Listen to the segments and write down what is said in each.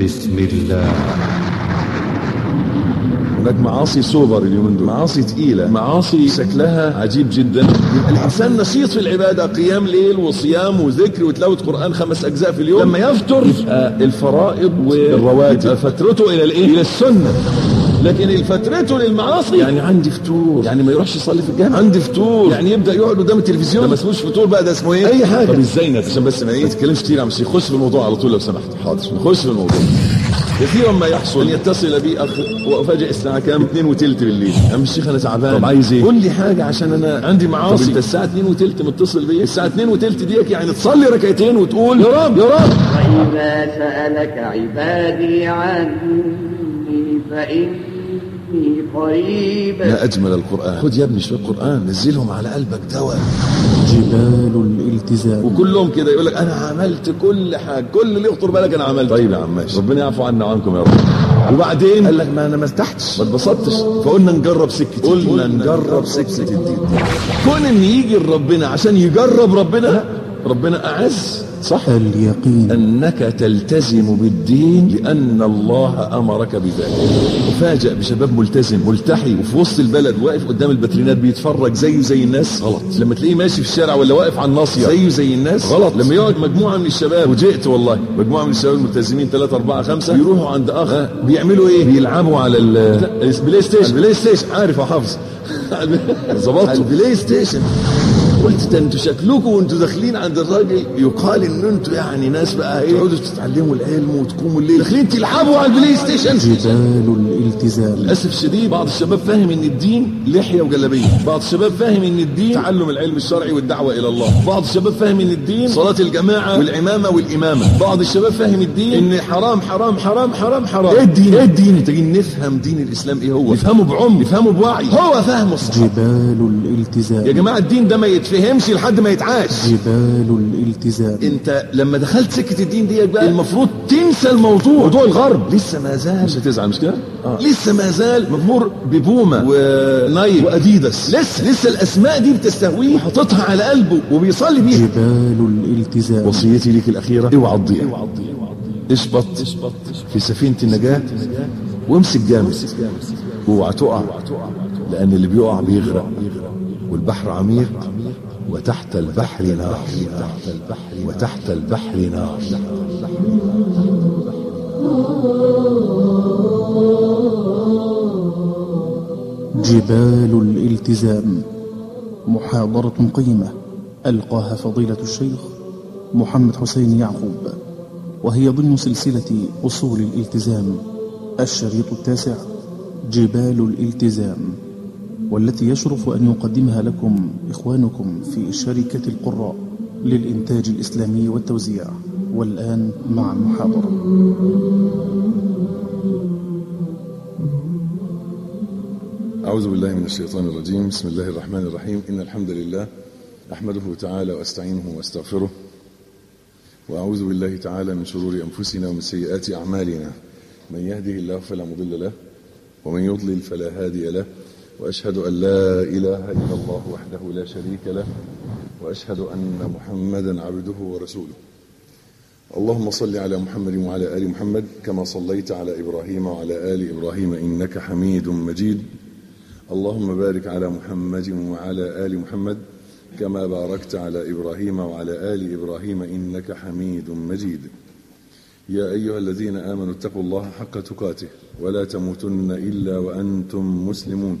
بسم الله. هناك معاصي سوبر اليومين دول. معاصي تقيلة. معاصي شكلها عجيب جدا. يبقى الإنسان نشيط في العبادة قيام ليل وصيام وذكر وتلاوة قرآن خمس أجزاء في اليوم. لما يفطر يبقى الفرائض والرواتب. فترته إلى الإيه؟ إلى السنة. لكن الفترته للمعاصي. يعني عندي فطور يعني ما يروحش يصلي في الجامع. عندي فطور يعني يبدأ يقعد قدام التلفزيون. ده ما اسموش فطور بقى ده اسمه إيه؟ أي حاجة. طب إزاي عشان بس ما إيه؟ ما تتكلمش كتير عم يخش في الموضوع على طول لو سمحت. حاضر. نخش في الموضوع. كثيرا ما يحصل. أن يتصل بي أخ وأفاجئ الساعة كام؟ 2 وثلث بالليل. يا عم الشيخ أنا تعبان. طب عايز إيه؟ قول لي حاجة عشان أنا عندي معاصي. طب أنت الساعة 2 وثلث متصل بيا الساعة 2 وثلث ديك يعني تصلي ركعتين وتقول يا رب. يا رب. وإذا سألك عبادي عني فإني قريب ما أجمل القرآن. خد يا ابني شوية قرآن نزلهم على قلبك دواء. جبال الالتزام. وكلهم كده يقول لك أنا عملت كل حاجة كل اللي يخطر بالك أنا عملت طيب يا عم ماشي. ربنا يعفو عنا وعنكم يا رب. وبعدين قال لك ما أنا ما ارتحتش. ما اتبسطتش. فقلنا نجرب سكة قلنا نجرب سكة الدين. كون إن يجي ربنا عشان يجرب ربنا ربنا أعز. صح؟ اليقين. أنك تلتزم بالدين لأن الله أمرك بذلك. مفاجأ بشباب ملتزم ملتحي وفي وسط البلد واقف قدام الباترينات بيتفرج زيه زي الناس. غلط. لما تلاقيه ماشي في الشارع ولا واقف على الناصية زيه زي الناس. غلط. لما يقعد مجموعة من الشباب وجئت والله مجموعة من الشباب الملتزمين ثلاثة أربعة خمسة يروحوا عند أخ بيعملوا إيه؟ بيلعبوا على ال PlayStation. ال PlayStation. عارف يا حافظ. ظبطته. ال PlayStation. قلت ده أنتوا شكلكم وانتوا داخلين عند الراجل. يقال إن أنتوا يعني ناس بقى إيه؟ تقعدوا تتعلموا العلم وتقوموا الليل. داخلين تلعبوا على ال PlayStation. جبال الالتزام. للأسف الشديد بعض الشباب فاهم إن الدين لحية وجلابية. بعض الشباب فاهم إن الدين تعلم العلم الشرعي والدعوة إلى الله. بعض الشباب فاهم إن الدين صلاة الجماعة والعمامة والإمامة. بعض الشباب فاهم الدين إن حرام حرام حرام حرام حرام. إيه الدين؟ إيه الدين؟ محتاجين نفهم دين الإسلام إيه هو؟ نفهمه بعمق. نفهمه بوعي. هو فهمه الصح جبال الالتزام. يا جماعة الدين ده ما يتفهمش لحد ما يتعاش. جبال الالتزام. انت لما دخلت سكة الدين ديت بقى المفروض تنسى الموضوع. موضوع الغرب. لسه ما زال. مش هتزعل مش كده؟ آه. لسه ما زال مغمور ببوما ونايك وأديداس. لسه لسه الأسماء دي بتستهويه. وحاططها على قلبه وبيصلي بيها. جبال الالتزام. وصيتي ليك الأخيرة. اوعى تضيع. اشبط في سفينة النجاة وامسك جامد. اوعى تقع لأن اللي بيقع بيغرق والبحر عميق. وتحت البحر نار. وتحت البحر نار. جبال الالتزام. محاضرة قيمة. ألقاها فضيلة الشيخ محمد حسين يعقوب. وهي ضمن سلسلة أصول الالتزام. الشريط التاسع. جبال الالتزام. والتي يشرف أن يقدمها لكم إخوانكم في شركة القراء للإنتاج الإسلامي والتوزيع. والآن مع المحاضرة أعوذ بالله من الشيطان الرجيم. بسم الله الرحمن الرحيم. إن الحمد لله أحمده تعالى وأستعينه وأستغفره وأعوذ بالله تعالى من شرور أنفسنا ومن سيئات أعمالنا. من يهده الله فلا مضل له ومن يضلل فلا هادي له. وأشهد أن لا إله إلا الله وحده لا شريك له وأشهد أن محمدا عبده ورسوله. اللهم صل على محمد وعلى آل محمد كما صليت على إبراهيم وعلى آل إبراهيم إنك حميد مجيد. اللهم بارك على محمد وعلى آل محمد كما باركت على إبراهيم وعلى آل إبراهيم إنك حميد مجيد. يا أيها الذين آمنوا اتقوا الله حق تقاته ولا تموتن إلا وأنتم مسلمون.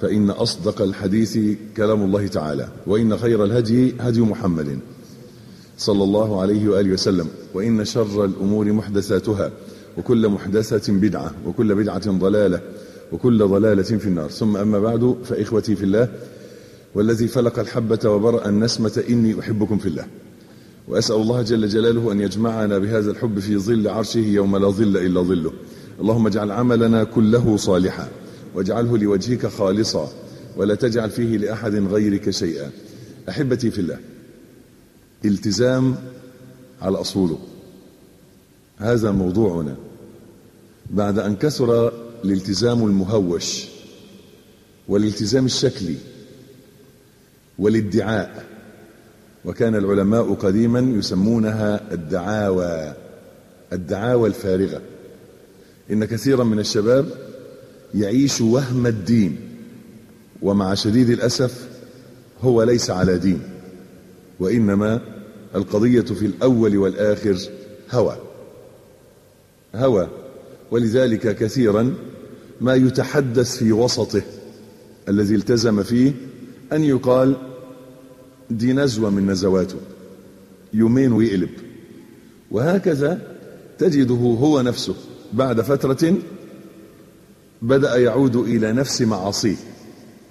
فإن أصدق الحديث كلام الله تعالى وإن خير الهدي هدي محمد صلى الله عليه وآله وسلم وإن شر الأمور محدثاتها وكل محدثة بدعة وكل بدعة ضلالة وكل ضلالة في النار. ثم أما بعد فإخوتي في الله والذي فلق الحبة وبرأ النسمة إني أحبكم في الله. وأسأل الله جل جلاله أن يجمعنا بهذا الحب في ظل عرشه يوم لا ظل إلا ظله. اللهم اجعل عملنا كله صالحا. واجعله لوجهك خالصا ولا تجعل فيه لأحد غيرك شيئا. أحبتي في الله التزام على أصوله. هذا موضوعنا. بعد أن كثر الالتزام المهوش والالتزام الشكلي والادعاء وكان العلماء قديما يسمونها الدعاوى الدعاوى الفارغة. إن كثيرا من الشباب يعيش وهم الدين ومع شديد الأسف هو ليس على دين وإنما القضية في الأول والآخر هوى. هوى ولذلك كثيرا ما يتحدث في وسطه الذي التزم فيه أن يقال دي نزوة من نزواته يومين ويقلب. وهكذا تجده هو نفسه بعد فترة بدأ يعود إلى نفس معاصيه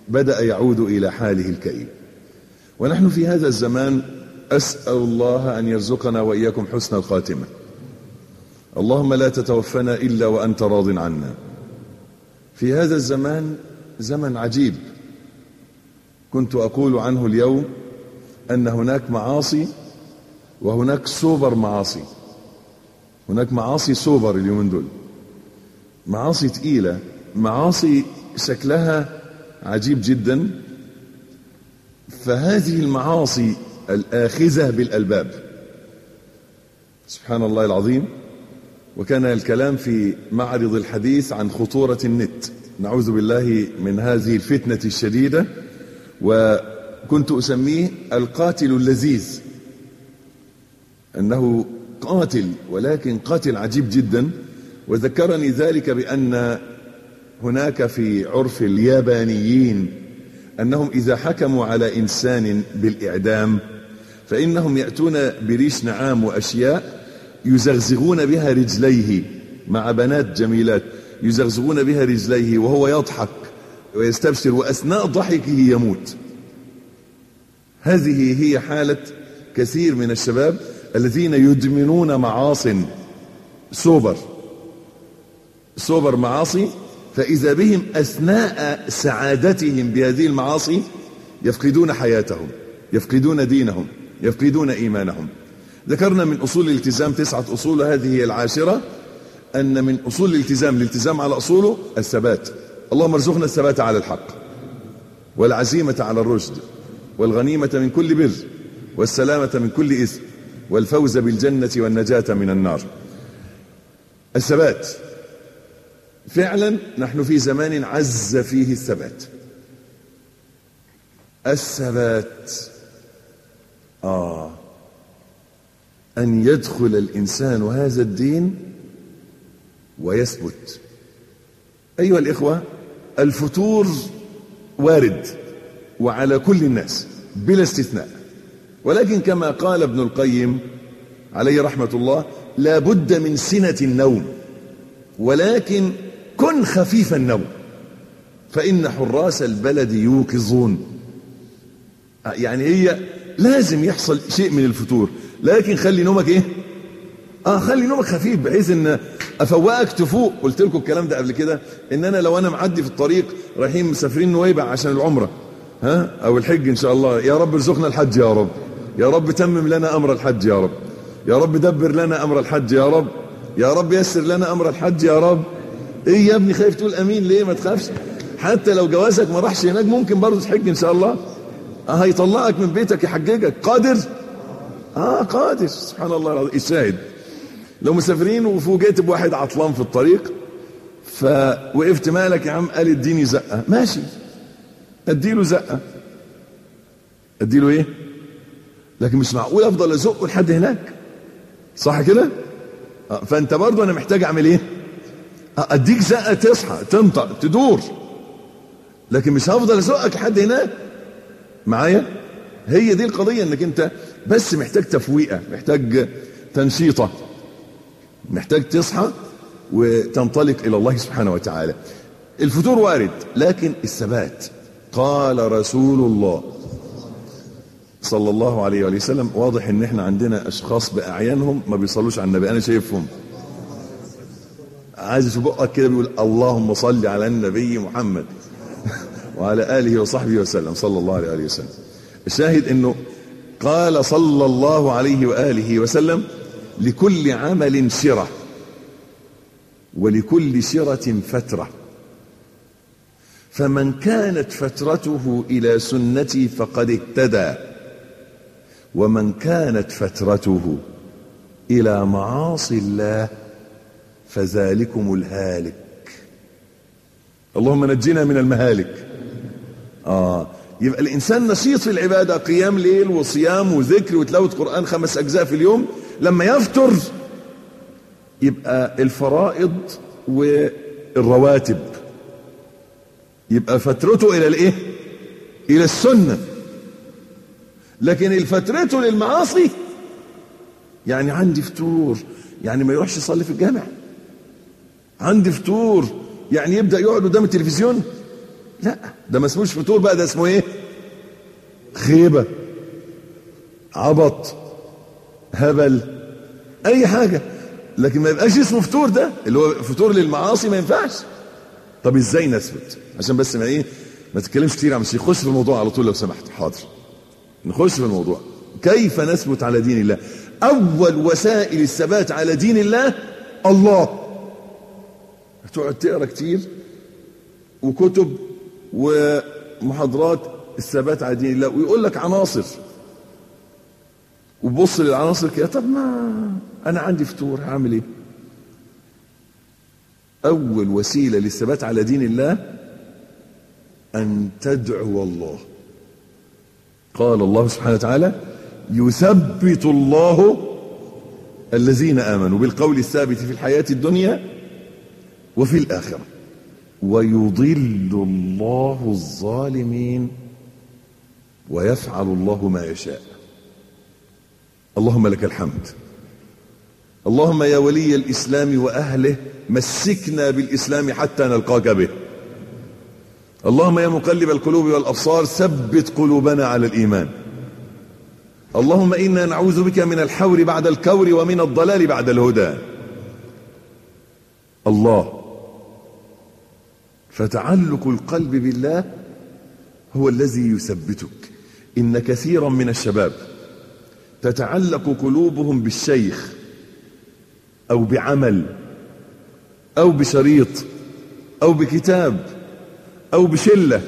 بدأ يعود إلى حاله الكئيب. ونحن في هذا الزمان أسأل الله أن يرزقنا وإياكم حسن الخاتمة. اللهم لا تتوفنا إلا وأنت راض عنا. في هذا الزمان زمن عجيب. كنت أقول عنه اليوم أن هناك معاصي وهناك سوبر معاصي. هناك معاصي سوبر اليومين دول. معاصي تقيلة معاصي شكلها عجيب جدا. فهذه المعاصي الآخذة بالألباب. سبحان الله العظيم. وكان الكلام في معرض الحديث عن خطورة النت. نعوذ بالله من هذه الفتنة الشديدة. وكنت أسميه القاتل اللذيذ. أنه قاتل ولكن قاتل عجيب جدا. وذكرني ذلك بأن هناك في عرف اليابانيين أنهم إذا حكموا على إنسان بالإعدام فإنهم يأتون بريش نعام وأشياء يزغزغون بها رجليه مع بنات جميلات يزغزغون بها رجليه وهو يضحك ويستبشر وأثناء ضحكه يموت. هذه هي حالة كثير من الشباب الذين يدمنون معاص. سوبر. سوبر معاصي فإذا بهم أثناء سعادتهم بهذه المعاصي يفقدون حياتهم يفقدون دينهم يفقدون إيمانهم. ذكرنا من أصول الالتزام تسعة أصول هذه هي العاشرة أن من أصول الالتزام الالتزام على أصوله الثبات. اللهم ارزقنا الثبات على الحق والعزيمة على الرشد والغنيمة من كل بر والسلامة من كل إثم والفوز بالجنة والنجاة من النار. الثبات فعلا نحن في زمان عز فيه الثبات. الثبات آه أن يدخل الإنسان هذا الدين ويثبت. أيها الإخوة الفتور وارد وعلى كل الناس بلا استثناء. ولكن كما قال ابن القيم عليه رحمة الله لا بد من سنة النوم. ولكن كن خفيف النوم. فإن حراس البلد يوقظون. يعني هي لازم يحصل شيء من الفتور. لكن خلي نومك إيه؟ آه خلي نومك خفيف بحيث إن افوقك تفوق. قلت لكم الكلام ده قبل كده إن أنا لو أنا معدي في الطريق رايحين مسافرين نويبع عشان العمرة ها؟ أو الحج إن شاء الله. يا رب ارزقنا الحج يا رب. يا رب تمم لنا أمر الحج يا رب. يا رب دبر لنا أمر الحج يا رب. يا رب يسر لنا أمر الحج يا رب. إيه يا ابني خايف تقول أمين ليه؟ ما تخافش. حتى لو جوازك ما راحش هناك ممكن برضه تحج إن شاء الله. هيطلعك من بيتك يحججك. قادر؟ آه قادر. سبحان الله العظيم. الشاهد لو مسافرين وفوجئت بواحد عطلان في الطريق فوقفت مالك يا عم قال اديني زقة. ماشي. أديله زقة. أديله إيه؟ لكن مش معقول أفضل أزقه لحد هناك. صح كده؟ آه فأنت برضه أنا محتاج أعمل إيه؟ أديك زقة تصحى تنطق تدور. لكن مش هفضل ازقك لحد هناك. معايا؟ هي دي القضية إنك أنت بس محتاج تفويقة محتاج تنشيطة. محتاج تصحى وتنطلق إلى الله سبحانه وتعالى. الفتور وارد لكن الثبات. قال رسول الله صلى الله عليه وآله وسلم واضح إن إحنا عندنا أشخاص بأعيانهم ما بيصلوش على النبي. أنا شايفهم. عايز بقك كده بيقول اللهم صل على النبي محمد وعلى آله وصحبه وسلم صلى الله عليه وسلم. الشاهد إنه قال صلى الله عليه وآله وسلم لكل عمل شرة ولكل شرة فترة. فمن كانت فترته إلى سنتي فقد اهتدى ومن كانت فترته إلى معاصي الله فذلكم الهالك. اللهم نجنا من المهالك. آه. يبقى الإنسان نشيط في العبادة قيام ليل وصيام وذكر وتلاوة قرآن خمس أجزاء في اليوم. لما يفتر يبقى الفرائض والرواتب. يبقى فترته إلى الإيه؟ إلى السنة. لكن الفترته للمعاصي يعني عندي فتور يعني ما يروحش يصلي في الجامع. عندي فتور يعني يبدأ يقعد قدام التلفزيون؟ لا. ده ما اسموش فتور بقى ده اسمه إيه؟ خيبة. عبط. هبل. أي حاجة. لكن ما يبقاش اسمه فتور ده اللي هو فتور للمعاصي ما ينفعش. طب إزاي نثبت عشان بس ما إيه ما تتكلمش كتير عم نخش في الموضوع على طول لو سمحت. حاضر. نخش في الموضوع. كيف نثبت على دين الله؟ أول وسائل الثبات على دين الله الله. هتقعد تقرأ كتير وكتب ومحاضرات الثبات على دين الله ويقول لك عناصر. وبص للعناصر كده طب ما أنا عندي فتور هعمل إيه؟ أول وسيلة للثبات على دين الله أن تدعو الله. قال الله سبحانه وتعالى يثبت الله الذين آمنوا بالقول الثابت في الحياة الدنيا وفي الآخرة. ويضل الله الظالمين ويفعل الله ما يشاء. اللهم لك الحمد. اللهم يا ولي الإسلام وأهله مسكنا بالإسلام حتى نلقاك به. اللهم يا مقلب القلوب والأبصار ثبت قلوبنا على الإيمان. اللهم إنا نعوذ بك من الحور بعد الكور ومن الضلال بعد الهدى. الله فتعلق القلب بالله هو الذي يثبتك. إن كثيرا من الشباب تتعلق قلوبهم بالشيخ أو بعمل أو بشريط أو بكتاب أو بشلة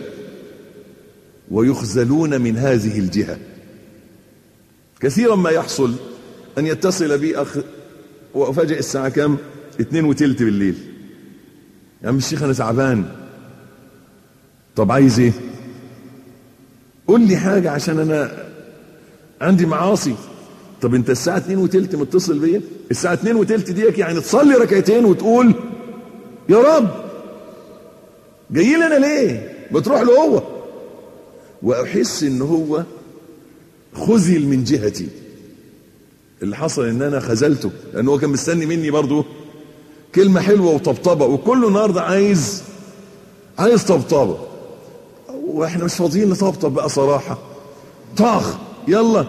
ويخزلون من هذه الجهة. كثيرا ما يحصل أن يتصل بي أخ وافاجئ الساعة كم؟ اتنين وتلت بالليل. يا عم الشيخ أنا تعبان. طب عايز إيه؟ قول لي حاجة عشان أنا عندي معاصي. طب أنت الساعة اتنين وتلت متصل بيا؟ الساعة اتنين وتلت ديك يعني تصلي ركعتين وتقول يا رب! جاي أنا ليه؟ بتروح له هو وأحس إن هو خذل من جهتي. اللي حصل إن أنا خذلته لأن هو كان مستني مني برضو كلمة حلوة وطبطبة وكله النهارده عايز عايز طبطبة. وإحنا مش فاضيين نطبطب بقى صراحة. طاخ يلا.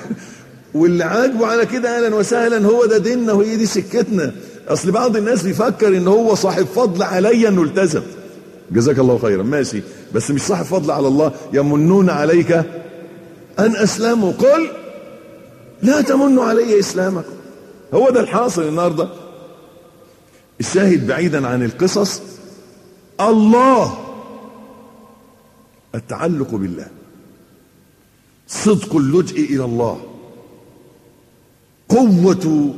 واللي عاجبه على كده أهلا وسهلا هو ده ديننا وهي دي سكتنا. أصل بعض الناس بيفكر إن هو صاحب فضل عليا إنه التزم. جزاك الله خيرا ماشي. بس مش صاحب فضل على الله يمنون عليك أن أسلموا. قل لا تمنوا علي إسلامكم. هو ده الحاصل النهارده. الشاهد بعيدا عن القصص. الله التعلق بالله صدق اللجئ إلى الله قوة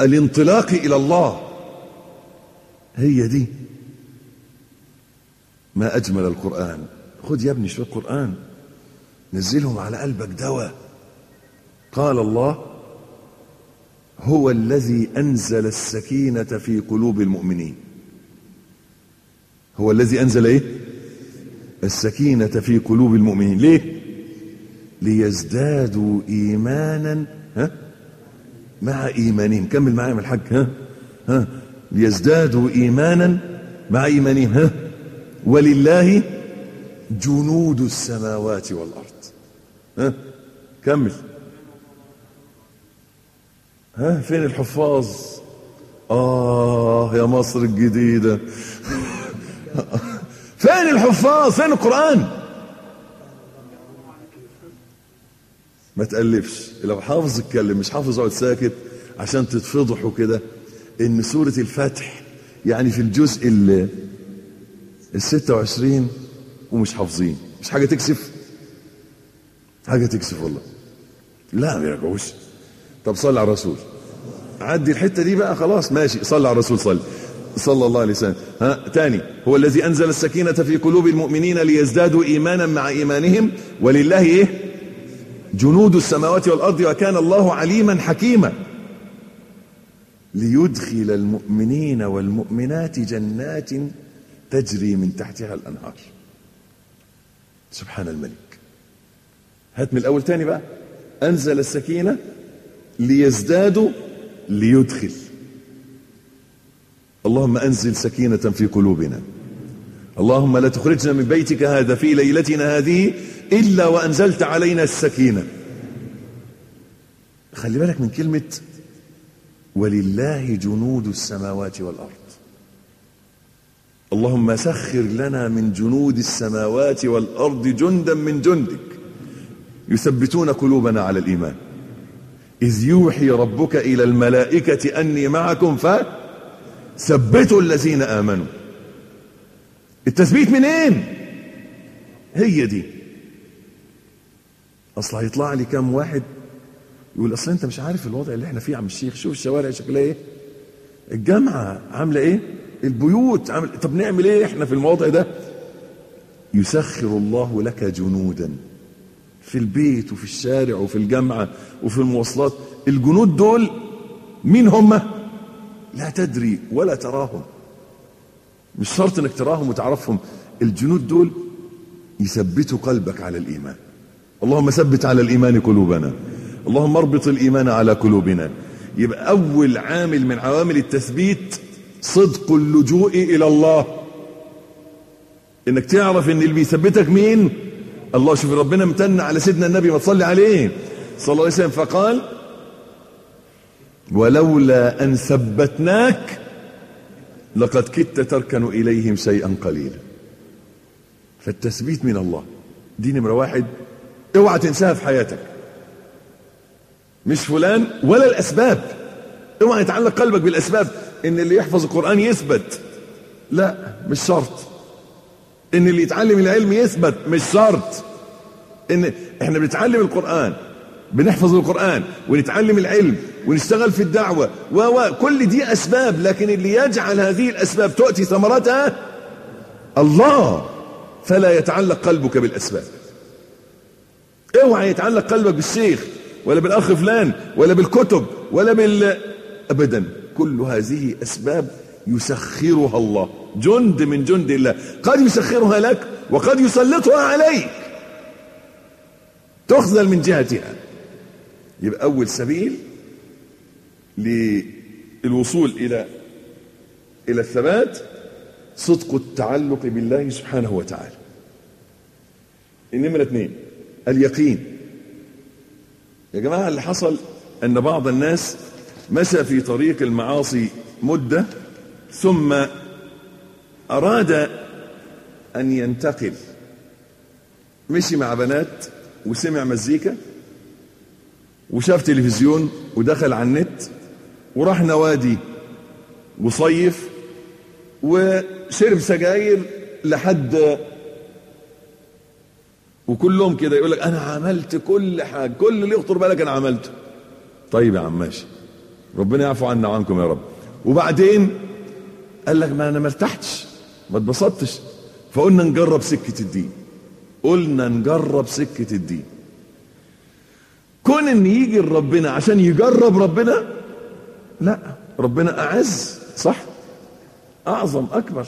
الانطلاق إلى الله هي دي. ما أجمل القرآن. خد يا ابني شوية قرآن نزلهم على قلبك دواء. قال الله هو الذي أنزل السكينة في قلوب المؤمنين. هو الذي أنزل إيه؟ السكينة في قلوب المؤمنين. ليه؟ ليزدادوا ايمانا ها؟ مع إيمانهم. كمل معايا من الحاج ها؟ ها؟ ليزدادوا ايمانا مع إيمانهم ها؟ ولله جنود السماوات والأرض ها؟ كمل. ها؟ فين الحفاظ؟ آه يا مصر الجديدة. فين الحفاظ؟ فين القرآن؟ ما تقلبش لو حافظ اتكلم مش حافظ اقعد ساكت عشان تتفضحوا كده إن سورة الفتح يعني في الجزء ال ال 26 ومش حافظين. مش حاجة تكسف؟ حاجة تكسف والله. لا ما يرجعوش طب صلي على الرسول. عدي الحتة دي بقى خلاص. ماشي. صلي على الرسول صلي. صلى الله عليه وسلم. ها تاني هو الذي أنزل السكينة في قلوب المؤمنين ليزدادوا إيمانا مع إيمانهم ولله إيه؟ جنود السماوات والأرض وكان الله عليما حكيما. ليدخل المؤمنين والمؤمنات جنات تجري من تحتها الأنهار. سبحان الملك. هات من الأول تاني بقى. أنزل السكينة ليزدادوا ليدخل. اللهم أنزل سكينة في قلوبنا. اللهم لا تخرجنا من بيتك هذا في ليلتنا هذه إلا وأنزلت علينا السكينة. خلي بالك من كلمة ولله جنود السماوات والأرض. اللهم سخر لنا من جنود السماوات والأرض جندا من جندك. يثبتون قلوبنا على الإيمان. إذ يوحي ربك إلى الملائكة أني معكم فثبتوا الذين آمنوا. التثبيت منين؟ هي دي. أصل هيطلع لي كام واحد يقول أصل أنت مش عارف الوضع اللي إحنا فيه يا عم الشيخ. شوف الشوارع شكلها إيه؟ الجامعة عاملة إيه؟ البيوت عامل. طب نعمل إيه إحنا في الموضع ده؟ يسخر الله لك جنودا. في البيت وفي الشارع وفي الجامعة وفي المواصلات. الجنود دول مين هم؟ لا تدري ولا تراهم. مش شرط إنك تراهم وتعرفهم. الجنود دول يثبتوا قلبك على الإيمان. اللهم ثبت على الإيمان قلوبنا. اللهم اربط الإيمان على قلوبنا. يبقى أول عامل من عوامل التثبيت صدق اللجوء إلى الله. إنك تعرف إن اللي بيثبتك مين؟ الله. شوف ربنا امتن على سيدنا النبي ما تصلي عليه. صلى الله عليه وسلم فقال ولولا أن ثبتناك لقد كدت تركن إليهم شيئا قليلا. فالتثبيت من الله. دي نمرة واحد اوعى تنساها في حياتك. مش فلان ولا الأسباب. اوعى يتعلق قلبك بالأسباب. إن اللي يحفظ القرآن يثبت. لا مش شرط. إن اللي يتعلم العلم يثبت مش شرط. إن إحنا بنتعلم القرآن. بنحفظ القرآن ونتعلم العلم ونشتغل في الدعوة و كل دي أسباب لكن اللي يجعل هذه الأسباب تؤتي ثمرتها الله. فلا يتعلق قلبك بالأسباب. اوعى يتعلق قلبك بالشيخ ولا بالأخ فلان ولا بالكتب ولا بال أبدا. كل هذه أسباب يسخرها الله. جند من جند الله. قد يسخرها لك وقد يسلطها عليك. تخذل من جهتها. يبقى أول سبيل للوصول إلى إلى الثبات صدق التعلق بالله سبحانه وتعالى. النمرة اثنين اليقين. يا جماعة اللي حصل أن بعض الناس مشى في طريق المعاصي مدة ثم أراد أن ينتقل. مشي مع بنات وسمع مزيكا وشاف تلفزيون ودخل على النت وراح نوادي وصيف وشرب سجاير لحد وكلهم كده يقول لك أنا عملت كل حاجة كل اللي يخطر بالك أنا عملته. طيب يا عم ماشي. ربنا يعفو عنا وعنكم يا رب. وبعدين قال لك ما أنا ما ارتحتش ما اتبسطتش. فقلنا نجرب سكة الدين. قلنا نجرب سكة الدين. كون إن يجي ربنا عشان يجرب ربنا لا ربنا أعز صح؟ أعظم أكبر.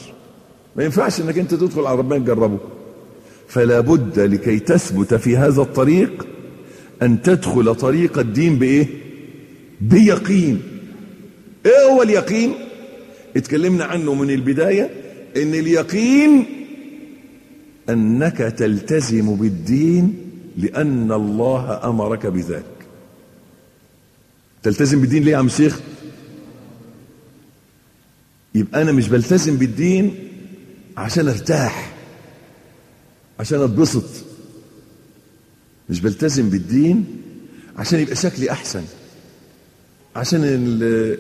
ما ينفعش إنك أنت تدخل على ربنا تجربه. فلا بد لكي تثبت في هذا الطريق أن تدخل طريق الدين بإيه؟ بيقين. إيه هو اليقين؟ اتكلمنا عنه من البداية إن اليقين أنك تلتزم بالدين لأن الله أمرك بذلك. تلتزم بالدين ليه يا عم شيخ؟ يبقى أنا مش بلتزم بالدين عشان أرتاح عشان أتبسط. مش بلتزم بالدين عشان يبقى شكلي أحسن عشان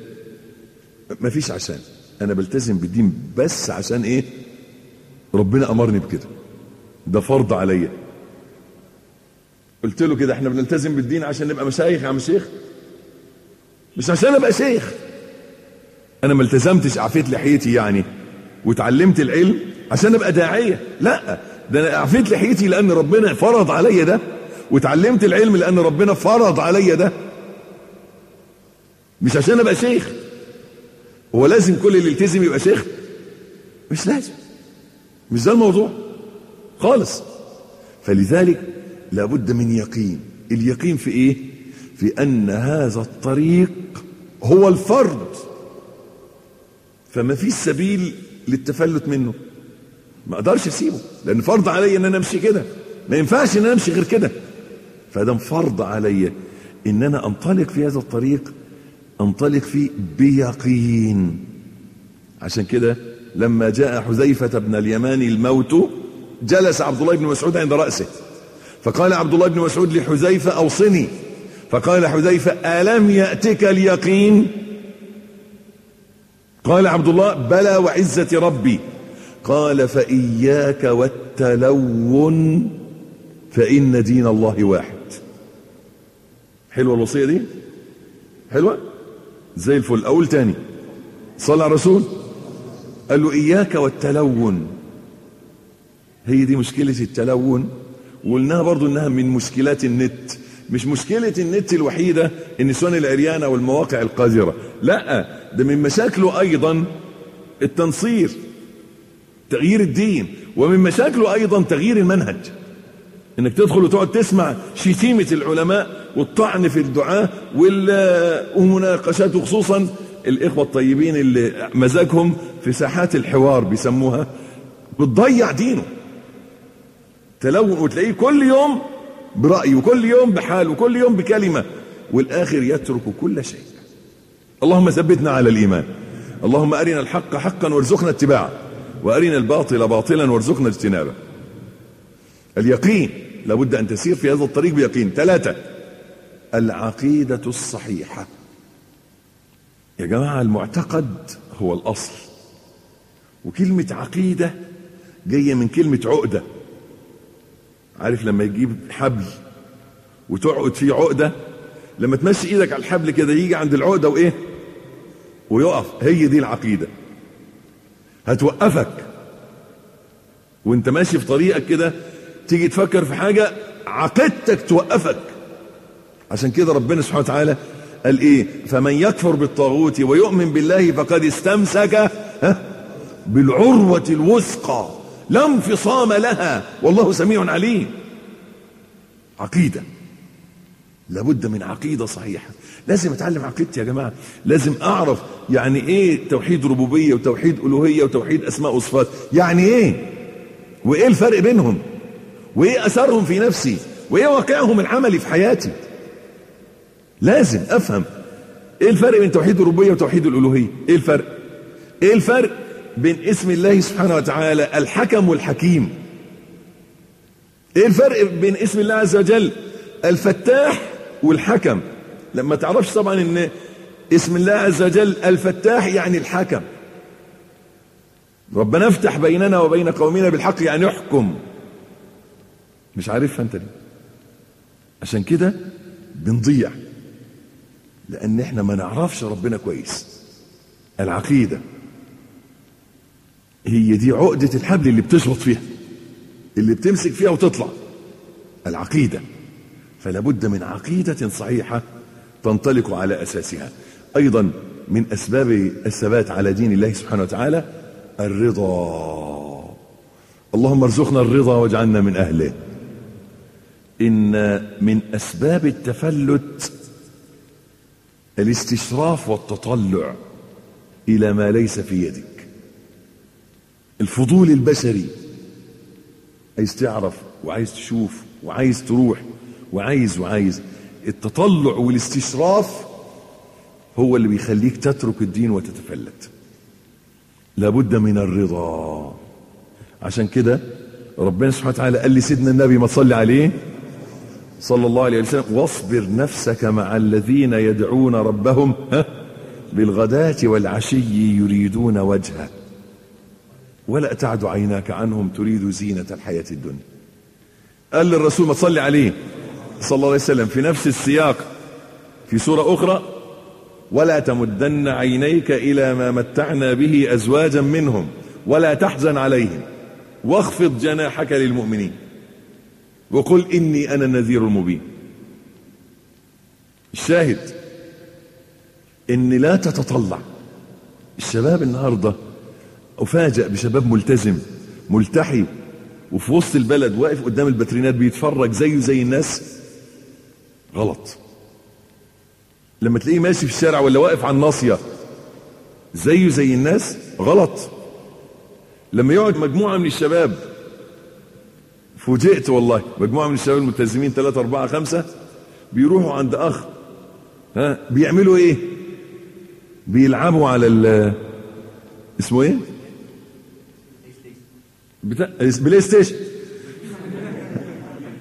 مفيش عشان. أنا بلتزم بالدين بس عشان إيه؟ ربنا أمرني بكده. ده فرض عليا. قلت له كده إحنا بنلتزم بالدين عشان نبقى مشايخ يا عم شيخ. مش عشان أبقى شيخ. أنا ما التزمتش عفيت لحيتي يعني وتعلمت العلم عشان أبقى داعية. لا ده أنا عفيت لحيتي لأن ربنا فرض عليا ده وتعلمت العلم لأن ربنا فرض عليا ده. مش عشان أبقى شيخ. هو لازم كل اللي يلتزم يبقى شيخ؟ مش لازم. مش ده الموضوع. خالص. فلذلك لابد من يقين. اليقين في إيه؟ في أن هذا الطريق هو الفرض فما فيش سبيل للتفلت منه. ما أقدرش أسيبه لأن فرض عليا إن أنا أمشي كده. ما ينفعش إن أنا أمشي غير كده. فده فرض عليا إن أنا أنطلق في هذا الطريق أنطلق فيه بيقين. عشان كده لما جاء حذيفة بن اليمان الموت جلس عبد الله بن مسعود عند رأسه. فقال عبد الله بن مسعود لحذيفة أوصني. فقال حذيفة ألم يأتك اليقين؟ قال عبد الله بلى وعزة ربي. قال فإياك والتلون فإن دين الله واحد. حلوة الوصية دي؟ حلوة؟ زي الفل. أقول تاني. صلى على الرسول. قال له إياك والتلون. هي دي مشكلة التلون. وقلناها برضو إنها من مشكلات النت. مش مشكلة النت الوحيدة النسوان العريانة والمواقع القذرة. لا ده من مشاكله أيضا التنصير تغيير الدين ومن مشاكله أيضا تغيير المنهج. إنك تدخل وتقعد تسمع شتيمة العلماء والطعن في الدعاء وال- ومناقشات وخصوصا الإخوة الطيبين اللي مزاجهم في ساحات الحوار بيسموها بتضيع دينه. تلون وتلاقيه كل يوم برأي وكل يوم بحال وكل يوم بكلمة. والآخر يترك كل شيء. اللهم ثبتنا على الإيمان. اللهم أرنا الحق حقا وارزقنا اتباعه. وأرنا الباطل باطلا وارزقنا اجتنابه. اليقين لابد أن تسير في هذا الطريق بيقين. ثلاثة العقيدة الصحيحة. يا جماعة المعتقد هو الأصل. وكلمة عقيدة جاية من كلمة عقدة. عارف لما يجيب حبل وتعقد فيه عقدة لما تمشي إيدك على الحبل كده يجي عند العقدة وإيه؟ ويقف. هي دي العقيدة. هتوقفك. وأنت ماشي في طريقك كده تيجي تفكر في حاجة عقيدتك توقفك. عشان كده ربنا سبحانه وتعالى قال إيه؟ فمن يكفر بالطاغوت ويؤمن بالله فقد استمسك ها؟ بالعروة الوثقى. لا انفصام لها والله سميع عليم. عقيدة. لابد من عقيدة صحيحة. لازم أتعلم عقيدتي يا جماعة. لازم أعرف يعني إيه توحيد ربوبية وتوحيد ألوهية وتوحيد أسماء وصفات. يعني إيه؟ وإيه الفرق بينهم؟ وإيه أثرهم في نفسي؟ وإيه واقعهم العملي في حياتي؟ لازم أفهم إيه الفرق بين توحيد الربوبية وتوحيد الألوهية؟ إيه الفرق؟ إيه الفرق بين اسم الله سبحانه وتعالى الحكم والحكيم إيه الفرق بين اسم الله عز وجل؟ الفتاح والحكم. لما تعرفش طبعا إن اسم الله عز وجل الفتاح يعني الحكم. ربنا افتح بيننا وبين قومنا بالحق يعني يحكم. مش عارفها أنت ليه؟ عشان كده بنضيع. لأن إحنا ما نعرفش ربنا كويس. العقيدة. هي دي عقدة الحبل اللي بتشبط فيها اللي بتمسك فيها وتطلع العقيدة. فلا بد من عقيدة صحيحة تنطلق على أساسها. أيضا من أسباب الثبات على دين الله سبحانه وتعالى الرضا. اللهم ارزقنا الرضا واجعلنا من أهله. إن من أسباب التفلت الاستشراف والتطلع إلى ما ليس في يدك الفضول البشري. عايز تعرف وعايز تشوف وعايز تروح وعايز وعايز. التطلع والاستشراف هو اللي بيخليك تترك الدين وتتفلت. لابد من الرضا. عشان كده ربنا سبحانه وتعالى قال لسيدنا النبي ما تصلي عليه. صلى الله عليه وسلم واصبر نفسك مع الذين يدعون ربهم بالغداة والعشي يريدون وجهه. ولا تعد عيناك عنهم تريد زينة الحياة الدنيا. قال للرسول ما تصلي عليه. صلى الله عليه وسلم في نفس السياق. في سورة أخرى. ولا تمدن عينيك إلى ما متعنا به أزواجا منهم. ولا تحزن عليهم. واخفض جناحك للمؤمنين. وقل إني أنا النذير المبين. الشاهد. إن لا تتطلع. الشباب النهارده أفاجأ بشباب ملتزم ملتحي وفي وسط البلد واقف قدام الباترينات بيتفرج زيه زي الناس غلط لما تلاقيه ماشي في الشارع ولا واقف على الناصية زيه زي الناس غلط لما يقعد مجموعة من الشباب فوجئت والله مجموعة من الشباب الملتزمين ثلاثة أربعة خمسة بيروحوا عند أخ ها بيعملوا إيه؟ بيلعبوا على ال اسمه إيه؟ بتاع PlayStation.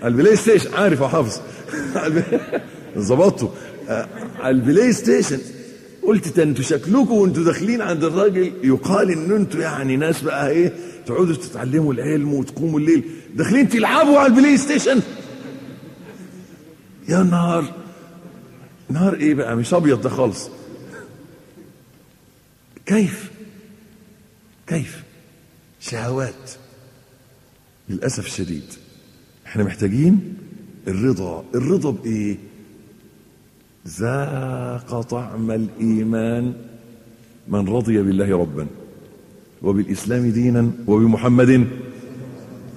ال PlayStation عارف يا حافظ. ظبطته على ال PlayStation قلت ده إنتوا شكلكم وانتوا داخلين عند الراجل يقال إن إنتوا يعني ناس بقى إيه تقعدوا تتعلموا العلم وتقوموا الليل. داخلين تلعبوا على ال PlayStation. يا نهار. نهار إيه بقى؟ مش أبيض ده خالص. كيف؟ كيف؟ شهوات. للأسف الشديد. إحنا محتاجين الرضا. الرضا بإيه؟ ذاق طعم الإيمان. من رضي بالله ربا وبالإسلام دينا وبمحمد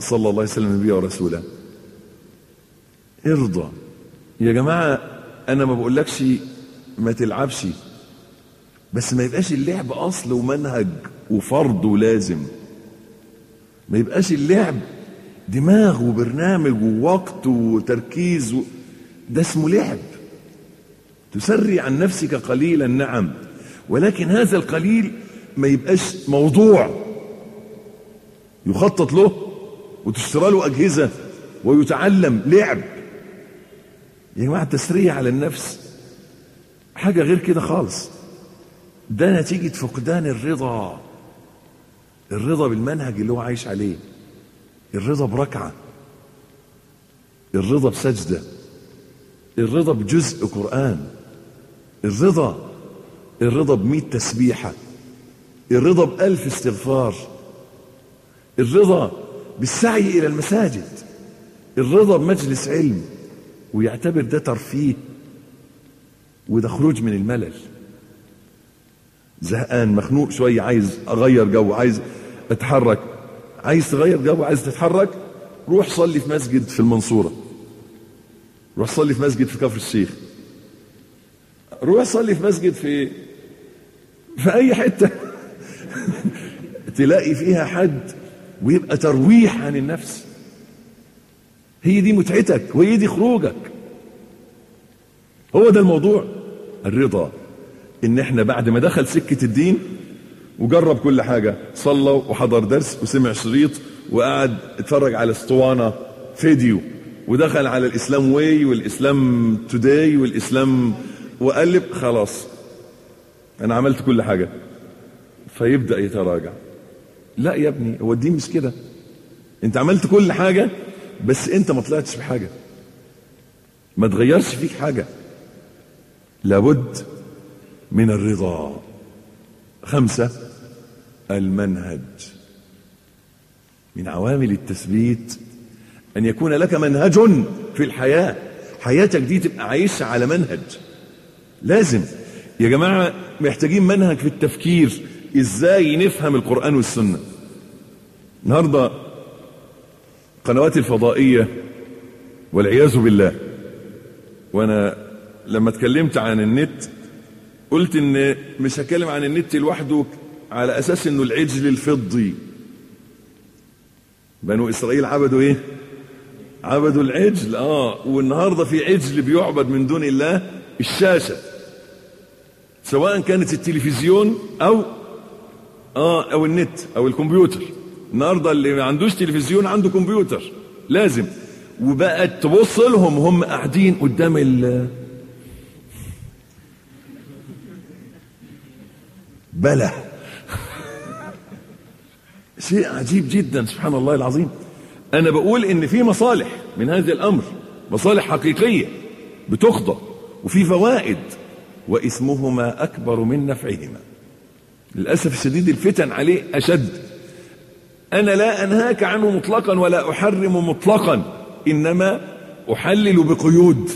صلى الله عليه وسلم نبيا ورسولا. ارضى. يا جماعة أنا ما بقولكش ما تلعبش بس ما يبقاش اللعب أصل ومنهج وفرض ولازم. ما يبقاش اللعب دماغ وبرنامج ووقت وتركيز و... ده اسمه لعب. تسري عن نفسك قليلا نعم. ولكن هذا القليل ما يبقاش موضوع. يخطط له وتشترى له أجهزة ويتعلم لعب. يا جماعة التسرية على النفس حاجة غير كده خالص. ده نتيجة فقدان الرضا. الرضا بالمنهج اللي هو عايش عليه. الرضا بركعة الرضا بسجدة الرضا بجزء قرآن الرضا الرضا بمئة تسبيحة الرضا بألف استغفار الرضا بالسعي إلى المساجد الرضا بمجلس علم ويعتبر ده ترفيه وده خروج من الملل. زهقان مخنوق شوية عايز أغير جو عايز أتحرك. عايز تغير جو عايز تتحرك روح صلي في مسجد في المنصورة. روح صلي في مسجد في كفر الشيخ. روح صلي في مسجد في في أي حتة. تلاقي فيها حد ويبقى ترويح عن النفس. هي دي متعتك وهي دي خروجك. هو ده الموضوع. الرضا. إن إحنا بعد ما دخل سكة الدين وجرب كل حاجة. صلى وحضر درس وسمع شريط وقعد اتفرج على اسطوانة فيديو ودخل على الإسلام واي والإسلام توداي والإسلام وقلب خلاص. أنا عملت كل حاجة. فيبدأ يتراجع. لا يا ابني هو الدين مش كده. أنت عملت كل حاجة بس أنت ما طلعتش بحاجة. ما تغيرش فيك حاجة. لابد من الرضا. خمسة المنهج. من عوامل التثبيت أن يكون لك منهج في الحياة. حياتك دي تبقى عايشة على منهج. لازم. يا جماعة محتاجين منهج في التفكير. إزاي نفهم القرآن والسنة؟ النهاردة قنوات الفضائية والعياذ بالله. وأنا لما اتكلمت عن النت قلت إن مش هتكلم عن النت لوحده على أساس إنه العجل الفضي. بنو إسرائيل عبدوا إيه؟ عبدوا العجل آه. والنهاردة في عجل بيعبد من دون الله الشاشة. سواء كانت التلفزيون أو آه أو النت أو الكمبيوتر. النهارده اللي ما عندوش تلفزيون عنده كمبيوتر. لازم. وبقت تبص لهم هم قاعدين قدام ال بلى. شيء عجيب جدا سبحان الله العظيم. أنا بقول إن في مصالح من هذا الأمر مصالح حقيقية بتخضع وفي فوائد وإثمهما أكبر من نفعهما. للأسف الشديد الفتن عليه أشد. أنا لا أنهاك عنه مطلقا ولا أحرم مطلقا إنما أحلل بقيود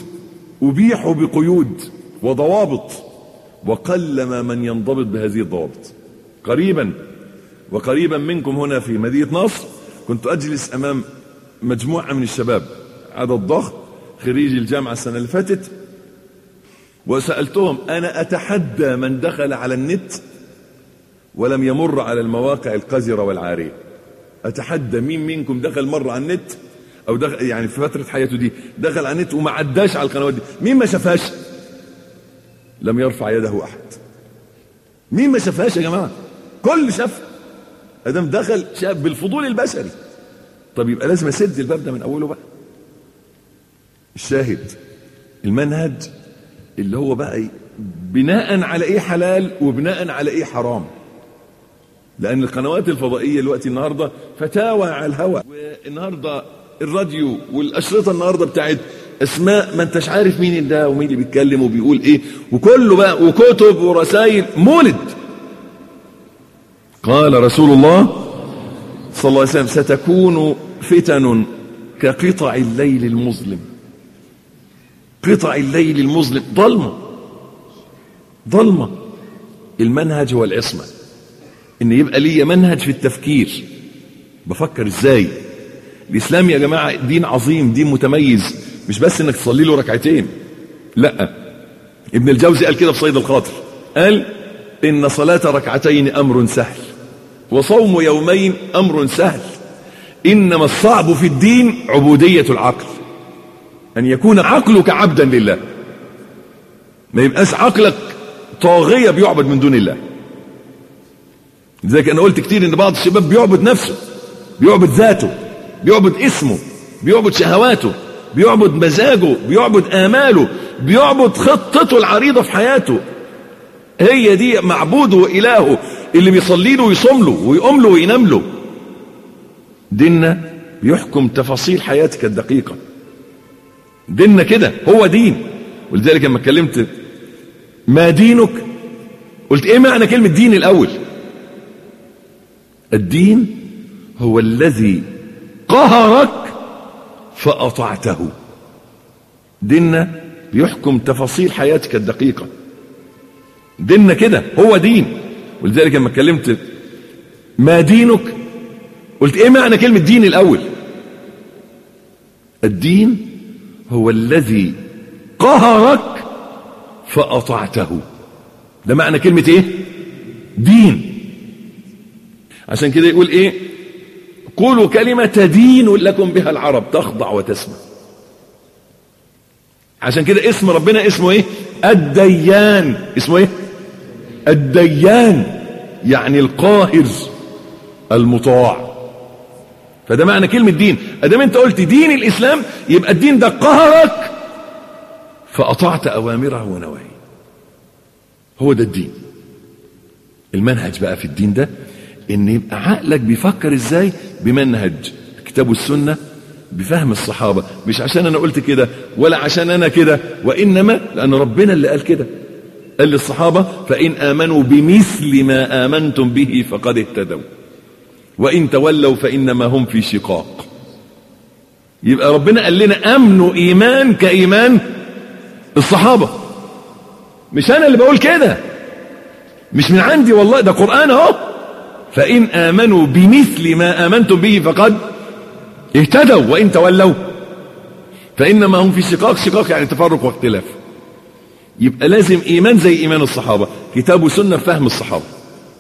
أبيح بقيود وضوابط. وقلما من ينضبط بهذه الضوابط. قريبا وقريبا منكم هنا في مدينة نصر كنت أجلس أمام مجموعة من الشباب. عدد ضخم خريج الجامعة السنة اللي فاتت. وسألتهم أنا أتحدى من دخل على النت ولم يمر على المواقع القذرة والعارية. أتحدى مين منكم دخل مرة على النت؟ أو دخل يعني في فترة حياته دي دخل على النت وما عداش على القنوات دي. مين ما شافهاش؟ لم يرفع يده أحد. مين ما شافهاش يا جماعة؟ كل شاف. آدم دخل شاف بالفضول البشري. طب يبقى لازم أسد الباب ده من أوله بقى. الشاهد المنهج اللي هو بقى إيه؟ بناء على إيه حلال وبناء على إيه حرام. لأن القنوات الفضائية دلوقتي النهارده فتاوى على الهواء والنهاردة الراديو والأشرطة النهارده بتاعت أسماء ما أنتش عارف مين ده ومين اللي بيتكلم وبيقول إيه. وكله بقى وكتب ورسائل مولد. قال رسول الله صلى الله عليه وسلم ستكون فتن كقطع الليل المظلم. قطع الليل المظلم. ظلمة. ظلمة. المنهج هو العصمة إن يبقى لي منهج في التفكير. بفكر إزاي؟ الإسلام يا جماعة دين عظيم دين متميز. مش بس إنك تصلي له ركعتين لا. ابن الجوزي قال كده في صيد الخاطر. قال إن صلاة ركعتين أمر سهل وصوم يومين أمر سهل. إنما الصعب في الدين عبودية العقل. أن يكون عقلك عبدا لله. ما يبقاش عقلك طاغية بيعبد من دون الله. لذلك أنا قلت كتير إن بعض الشباب بيعبد نفسه بيعبد ذاته بيعبد اسمه بيعبد شهواته. بيعبد مزاجه بيعبد آماله بيعبد خطته العريضة في حياته. هي دي معبوده وإلهه اللي بيصلي له ويصوم له ويقوم له وينام له. ديننا بيحكم تفاصيل حياتك الدقيقة. ديننا كده هو دين. ولذلك لما اتكلمت ما دينك؟ قلت إيه معنى كلمة دين الأول؟ الدين هو الذي قهرك فأطعته. ديننا بيحكم تفاصيل حياتك الدقيقة. ديننا كده هو دين. ولذلك لما اتكلمت ما دينك قلت إيه معنى كلمة دين الأول؟ الدين هو الذي قهرك فأطعته. ده معنى كلمة إيه؟ دين. عشان كده يقول إيه؟ قولوا كلمة تدين لكم بها العرب تخضع وتسمع. عشان كده اسم ربنا اسمه إيه؟ الديان. اسمه إيه؟ الديان يعني القاهر المطاع. فده معنى كلمة دين. أدام أنت قلت دين الإسلام يبقى الدين ده قهرك فأطعت أوامره ونواهيه. هو ده الدين. المنهج بقى في الدين ده إن يبقى عقلك بيفكر إزاي بمنهج. الكتاب والسنة بفهم الصحابة مش عشان أنا قلت كده ولا عشان أنا كده وإنما لأن ربنا اللي قال كده. قال للصحابة فإن آمنوا بمثل ما آمنتم به فقد اهتدوا. وإن تولوا فإنما هم في شقاق. يبقى ربنا قال لنا أمنوا إيمان كإيمان الصحابة. مش أنا اللي بقول كده. مش من عندي والله ده قرآن أهو. فإن آمنوا بمثل ما آمنتم به فقد اهتدوا وإن تولوا. فإنما هم في شقاق شقاق يعني تفرق واختلاف. يبقى لازم إيمان زي إيمان الصحابة. كتاب وسنة فهم الصحابة.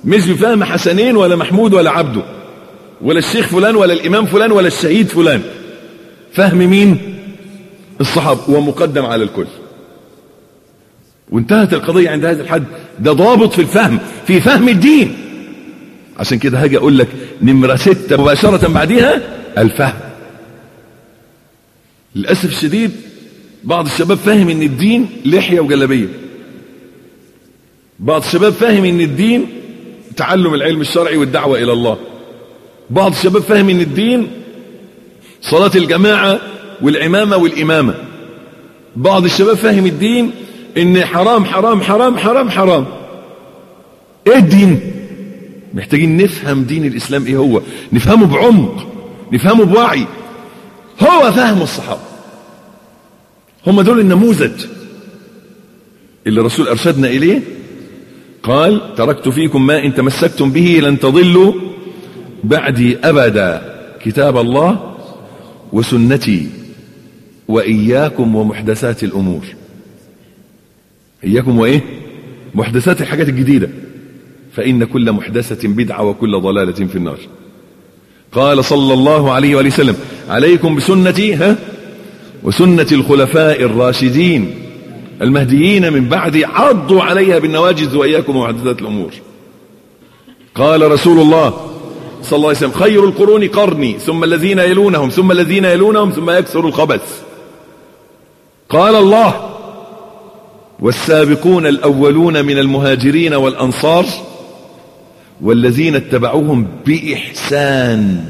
مش بفهم حسنين ولا محمود ولا عبده ولا الشيخ فلان ولا الإمام فلان ولا الشهيد فلان. فهم مين؟ الصحابة ومقدم على الكل. وانتهت القضية عند هذا الحد. ده ضابط في الفهم في فهم الدين. عشان كده هاجي أقول لك نمرة ستة مباشرة بعدها الفهم. للأسف الشديد بعض الشباب فاهم إن الدين لحية وجلبية بعض الشباب فاهم إن الدين تعلم العلم الشرعي والدعوة إلى الله. بعض الشباب فاهم إن الدين صلاة الجماعة والعمامة والإمامة. بعض الشباب فاهم الدين إن حرام حرام حرام حرام حرام. إيه الدين؟ محتاجين نفهم دين الإسلام إيه هو؟ نفهمه بعمق نفهمه بوعي. هو فهم الصحابة. هم دول النموذج اللي الرسول أرشدنا إليه. قال تركت فيكم ما إن تمسكتم به لن تضلوا بعدي أبدا. كتاب الله وسنتي وإياكم ومحدثات الأمور. إياكم وإيه؟ محدثات الحاجات الجديدة. فإن كل محدثة بدعة وكل ضلالة في النار. قال صلى الله عليه وآله وسلم عليكم بسنتي ها؟ وسنة الخلفاء الراشدين المهديين من بعدي عضوا عليها بالنواجذ وإياكم ومحدثات الأمور. قال رسول الله صلى الله عليه وسلم خير القرون قرني ثم الذين يلونهم ثم الذين يلونهم ثم يكثر الخبث. قال الله والسابقون الأولون من المهاجرين والأنصار والذين اتبعوهم بإحسان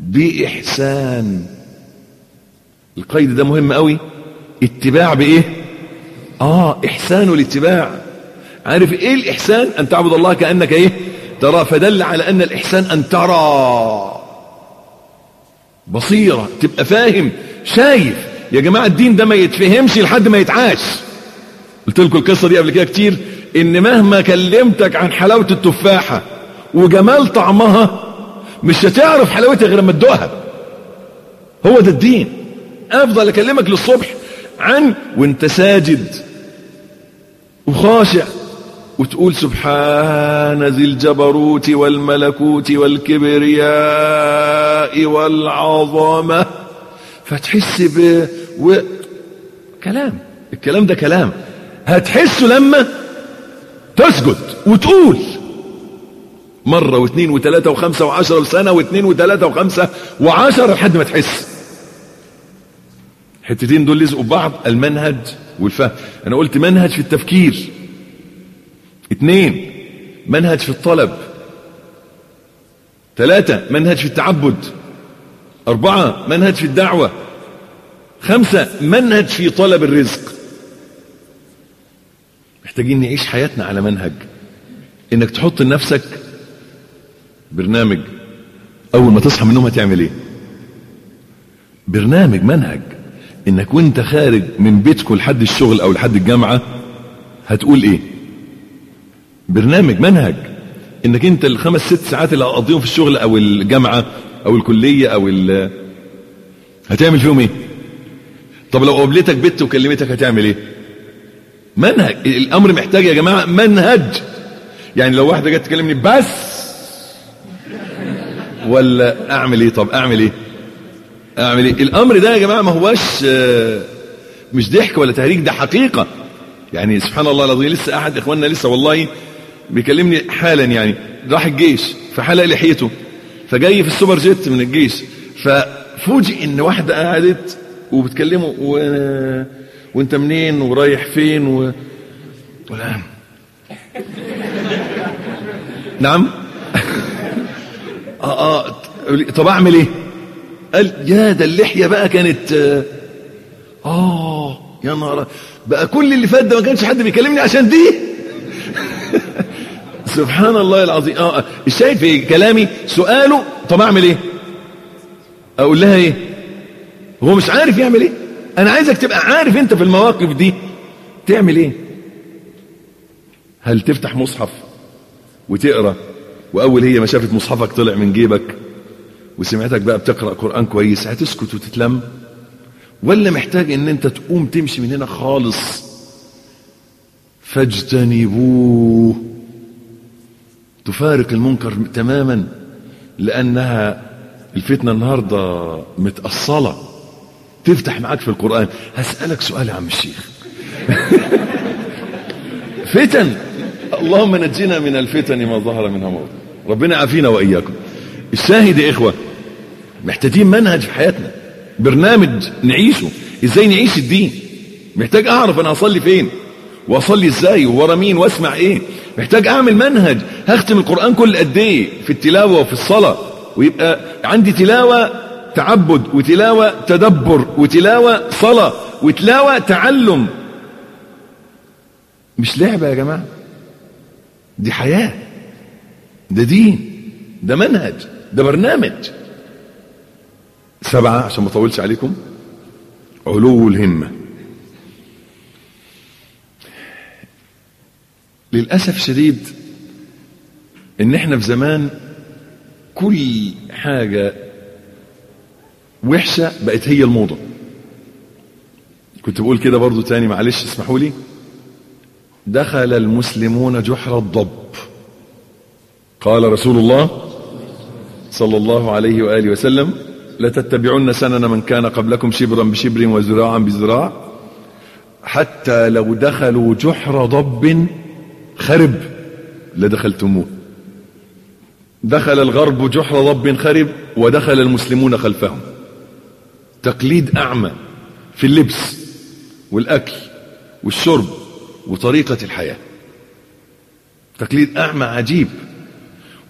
بإحسان. القيد ده مهم قوي. اتباع بإيه؟ آه إحسان الاتباع. عارف إيه الإحسان؟ أن تعبد الله كأنك إيه؟ ترى فدل على أن الإحسان أن ترى. بصيرة تبقى فاهم شايف. يا جماعة الدين ده ما يتفهمش لحد ما يتعاش. قلت لكم القصة دي قبل كده كتير. إن مهما كلمتك عن حلاوة التفاحة وجمال طعمها مش هتعرف حلاوتها غير لما تدوقها. هو ده الدين. أفضل أكلمك للصبح عن وأنت ساجد وخاشع وتقول سبحان ذي الجبروت والملكوت والكبرياء والعظمة. فتحس ب و... كلام. الكلام ده كلام. هتحسه لما تسجد وتقول. مرة واثنين وثلاثة وخمسة وعشرة وسنة واثنين وثلاثة وخمسة وعشرة لحد ما تحس. الحتتين دول لزقوا ببعض المنهج والفهم. أنا قلت منهج في التفكير. اثنين منهج في الطلب. ثلاثة منهج في التعبد. أربعة منهج في الدعوة. خمسة منهج في طلب الرزق. محتاجين نعيش حياتنا على منهج. إنك تحط لنفسك برنامج أول ما تصحى من النوم هتعمل إيه؟ برنامج منهج. إنك وأنت خارج من بيتكم لحد الشغل أو لحد الجامعة هتقول إيه؟ برنامج منهج. إنك أنت الخمس ست ساعات اللي هتقضيهم في الشغل أو الجامعة أو الكلية أو ال هتعمل فيهم إيه؟ طب لو قابلتك بنت وكلمتك هتعمل إيه؟ منهج. الأمر محتاج يا جماعة منهج. يعني لو واحدة جت تكلمني بس ولا أعمل إيه؟ طب أعمل إيه؟ أعمل إيه؟ الأمر ده يا جماعة ما هواش مش ضحك ولا تهريج ده حقيقة. يعني سبحان الله العظيم لسه أحد إخواننا لسه والله بيكلمني حالا يعني. راح الجيش فحلق لحيته. فجاي في السوبر جيت من الجيش. ففوجئ إن واحدة قعدت وبتكلمه و... وانت منين ورايح فين و... ولا نعم؟ آه آه طب أعمل إيه؟ قال يا ده اللحية بقى كانت آه يا نهار بقى كل اللي فات ده ما كانش حد بيكلمني عشان دي؟ سبحان الله العظيم. آه الشاهد في كلامي سؤاله طب أعمل إيه؟ أقول لها إيه؟ هو مش عارف يعمل إيه؟ أنا عايزك تبقى عارف أنت في المواقف دي تعمل إيه. هل تفتح مصحف وتقرأ وأول هي ما شافت مصحفك طلع من جيبك وسمعتك بقى بتقرأ قرآن كويس هتسكت وتتلم؟ ولا محتاج إن أنت تقوم تمشي من هنا خالص؟ فاجتنبوه. تفارق المنكر تماما لأنها الفتنة النهاردة متأصلة. تفتح معاك في القرآن. هسألك سؤال يا عم الشيخ. فتن. اللهم نجنا من الفتن ما ظهر منها موت. ربنا عافينا وإياكم. الشاهد يا إخوة محتاجين منهج في حياتنا. برنامج نعيشه. إزاي نعيش الدين؟ محتاج أعرف أنا أصلي فين وأصلي إزاي وورا مين وأسمع إيه. محتاج أعمل منهج. هختم القرآن كل قد إيه؟ في التلاوة وفي الصلاة. ويبقى عندي تلاوة تعبد وتلاوة تدبر وتلاوة صلاة وتلاوة تعلم. مش لعبة يا جماعة. دي حياة. ده دين. ده منهج. ده برنامج. سبعة عشان ما أطولش عليكم. علو الهمة. للأسف شديد إن إحنا في زمان كل حاجة وحشة بقت هي الموضة. كنت بقول كده برضو تاني معلش اسمحوا لي. دخل المسلمون جحر الضب. قال رسول الله صلى الله عليه وآله وسلم لتتبعن سنن من كان قبلكم شبرا بشبر وزراعا بزراع حتى لو دخلوا جحر ضب خرب لدخلتموه. دخل الغرب جحر ضب خرب ودخل المسلمون خلفهم. تقليد أعمى في اللبس والأكل والشرب وطريقة الحياة. تقليد أعمى عجيب.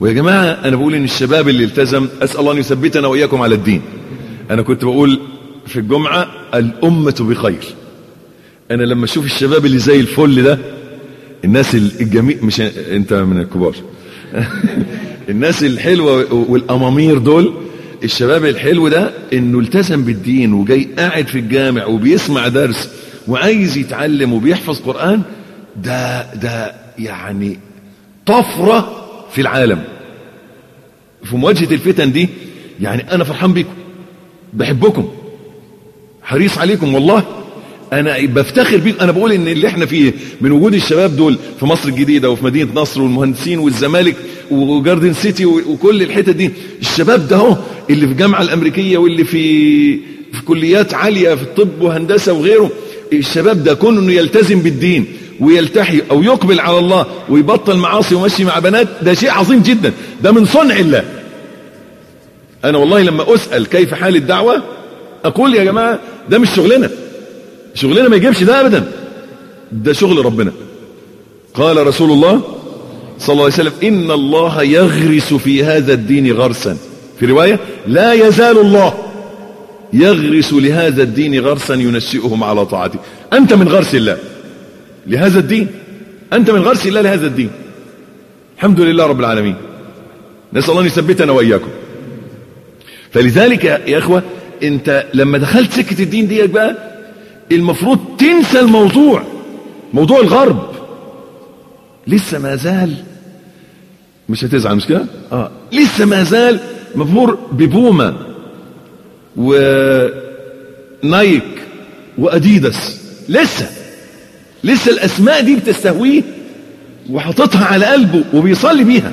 ويا جماعة أنا بقول إن الشباب اللي التزم أسأل الله أن يثبتنا وإياكم على الدين. أنا كنت بقول في الجمعة الأمة بخير. أنا لما أشوف الشباب اللي زي الفل ده الناس الجميل مش أنت من الكبار. الناس الحلوة والأمامير دول الشباب الحلو ده إنه التزم بالدين وجاي قاعد في الجامع وبيسمع درس وعايز يتعلم وبيحفظ قرآن ده ده يعني طفرة في العالم. في مواجهة الفتن دي يعني أنا فرحان بيكم بحبكم حريص عليكم والله. أنا بفتخر بيكم أنا بقول إن اللي إحنا فيه من وجود الشباب دول في مصر الجديدة وفي مدينة نصر والمهندسين والزمالك وجاردن سيتي وكل الحتت دي الشباب ده هو اللي في الجامعة الأمريكية واللي في في كليات عالية في الطب وهندسة وغيره الشباب ده كون انه يلتزم بالدين ويلتحي أو يقبل على الله ويبطل معاصي ومشي مع بنات ده شيء عظيم جدا. ده من صنع الله. أنا والله لما أسأل كيف حال الدعوة أقول يا جماعة ده مش شغلنا. شغلنا ما يجيبش ده ابدا. ده شغل ربنا. قال رسول الله صلى الله عليه وسلم إن الله يغرس في هذا الدين غرسا. في رواية لا يزال الله يغرس لهذا الدين غرسا ينشئهم على طاعته. أنت من غرس الله. لهذا الدين. أنت من غرس الله لهذا الدين. الحمد لله رب العالمين. نسأل الله أن يثبتنا وإياكم. فلذلك يا إخوة أنت لما دخلت سكة الدين ديك بقى المفروض تنسى الموضوع موضوع الغرب. لسه ما زال. مش هتزعل مش كده؟ آه لسه ما زال مبهور ببوما ونايك وأديداس. لسه لسه الأسماء دي بتستهويه وحاططها على قلبه وبيصلي بيها.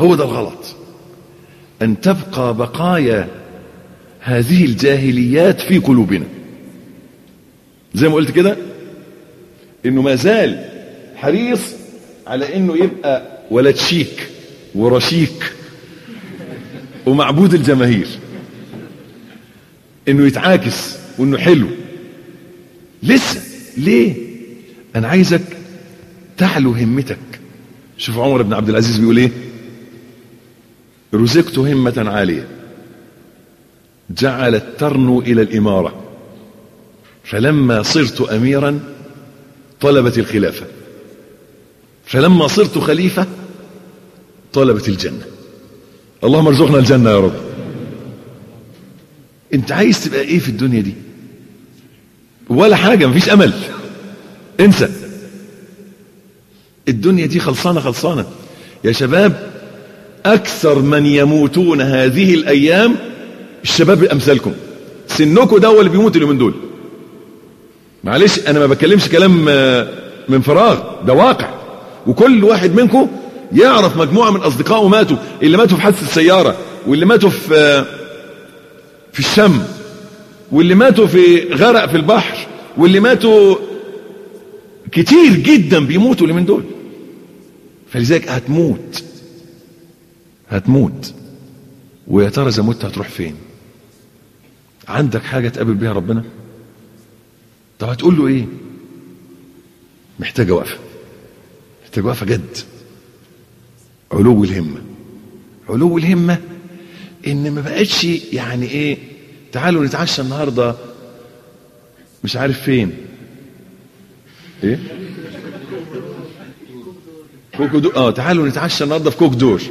هو ده الغلط. أن تبقى بقايا هذه الجاهليات في قلوبنا. زي ما قلت كده إنه ما زال حريص على إنه يبقى ولد شيك ورشيك ومعبود الجماهير. إنه يتعاكس وإنه حلو. لسه ليه؟ أنا عايزك تعلو همتك. شوف عمر بن عبد العزيز بيقول إيه؟ رزقت همة عالية. جعلت ترنو إلى الإمارة. فلما صرت اميرا طلبت الخلافة. فلما صرت خليفة طلبت الجنة. اللهم ارزقنا الجنة يا رب. انت عايز تبقى إيه في الدنيا دي؟ ولا حاجة مفيش أمل. انسى. الدنيا دي خلصانة خلصانة. يا شباب أكثر من يموتون هذه الأيام الشباب امثالكم سنكم ده هو اللي بيموت اليومين دول. معلش أنا ما بتكلمش كلام من فراغ ده واقع. وكل واحد منكم يعرف مجموعة من أصدقائه ماتوا اللي ماتوا في حادثة السيارة واللي ماتوا في في الشم واللي ماتوا في غرق في البحر واللي ماتوا كتير جدا بيموتوا اللي من دول. فلذلك هتموت. هتموت. ويا ترى إذا مت هتروح فين؟ عندك حاجة تقابل بيها ربنا؟ طب هتقول له إيه؟ محتاجة وقفة. محتاجة وقفة جد. علو الهمة. علو الهمة إن ما بقتش يعني إيه تعالوا نتعشى النهارده مش عارف فين. إيه؟ كوكو دور آه تعالوا نتعشى النهارده في كوك دور.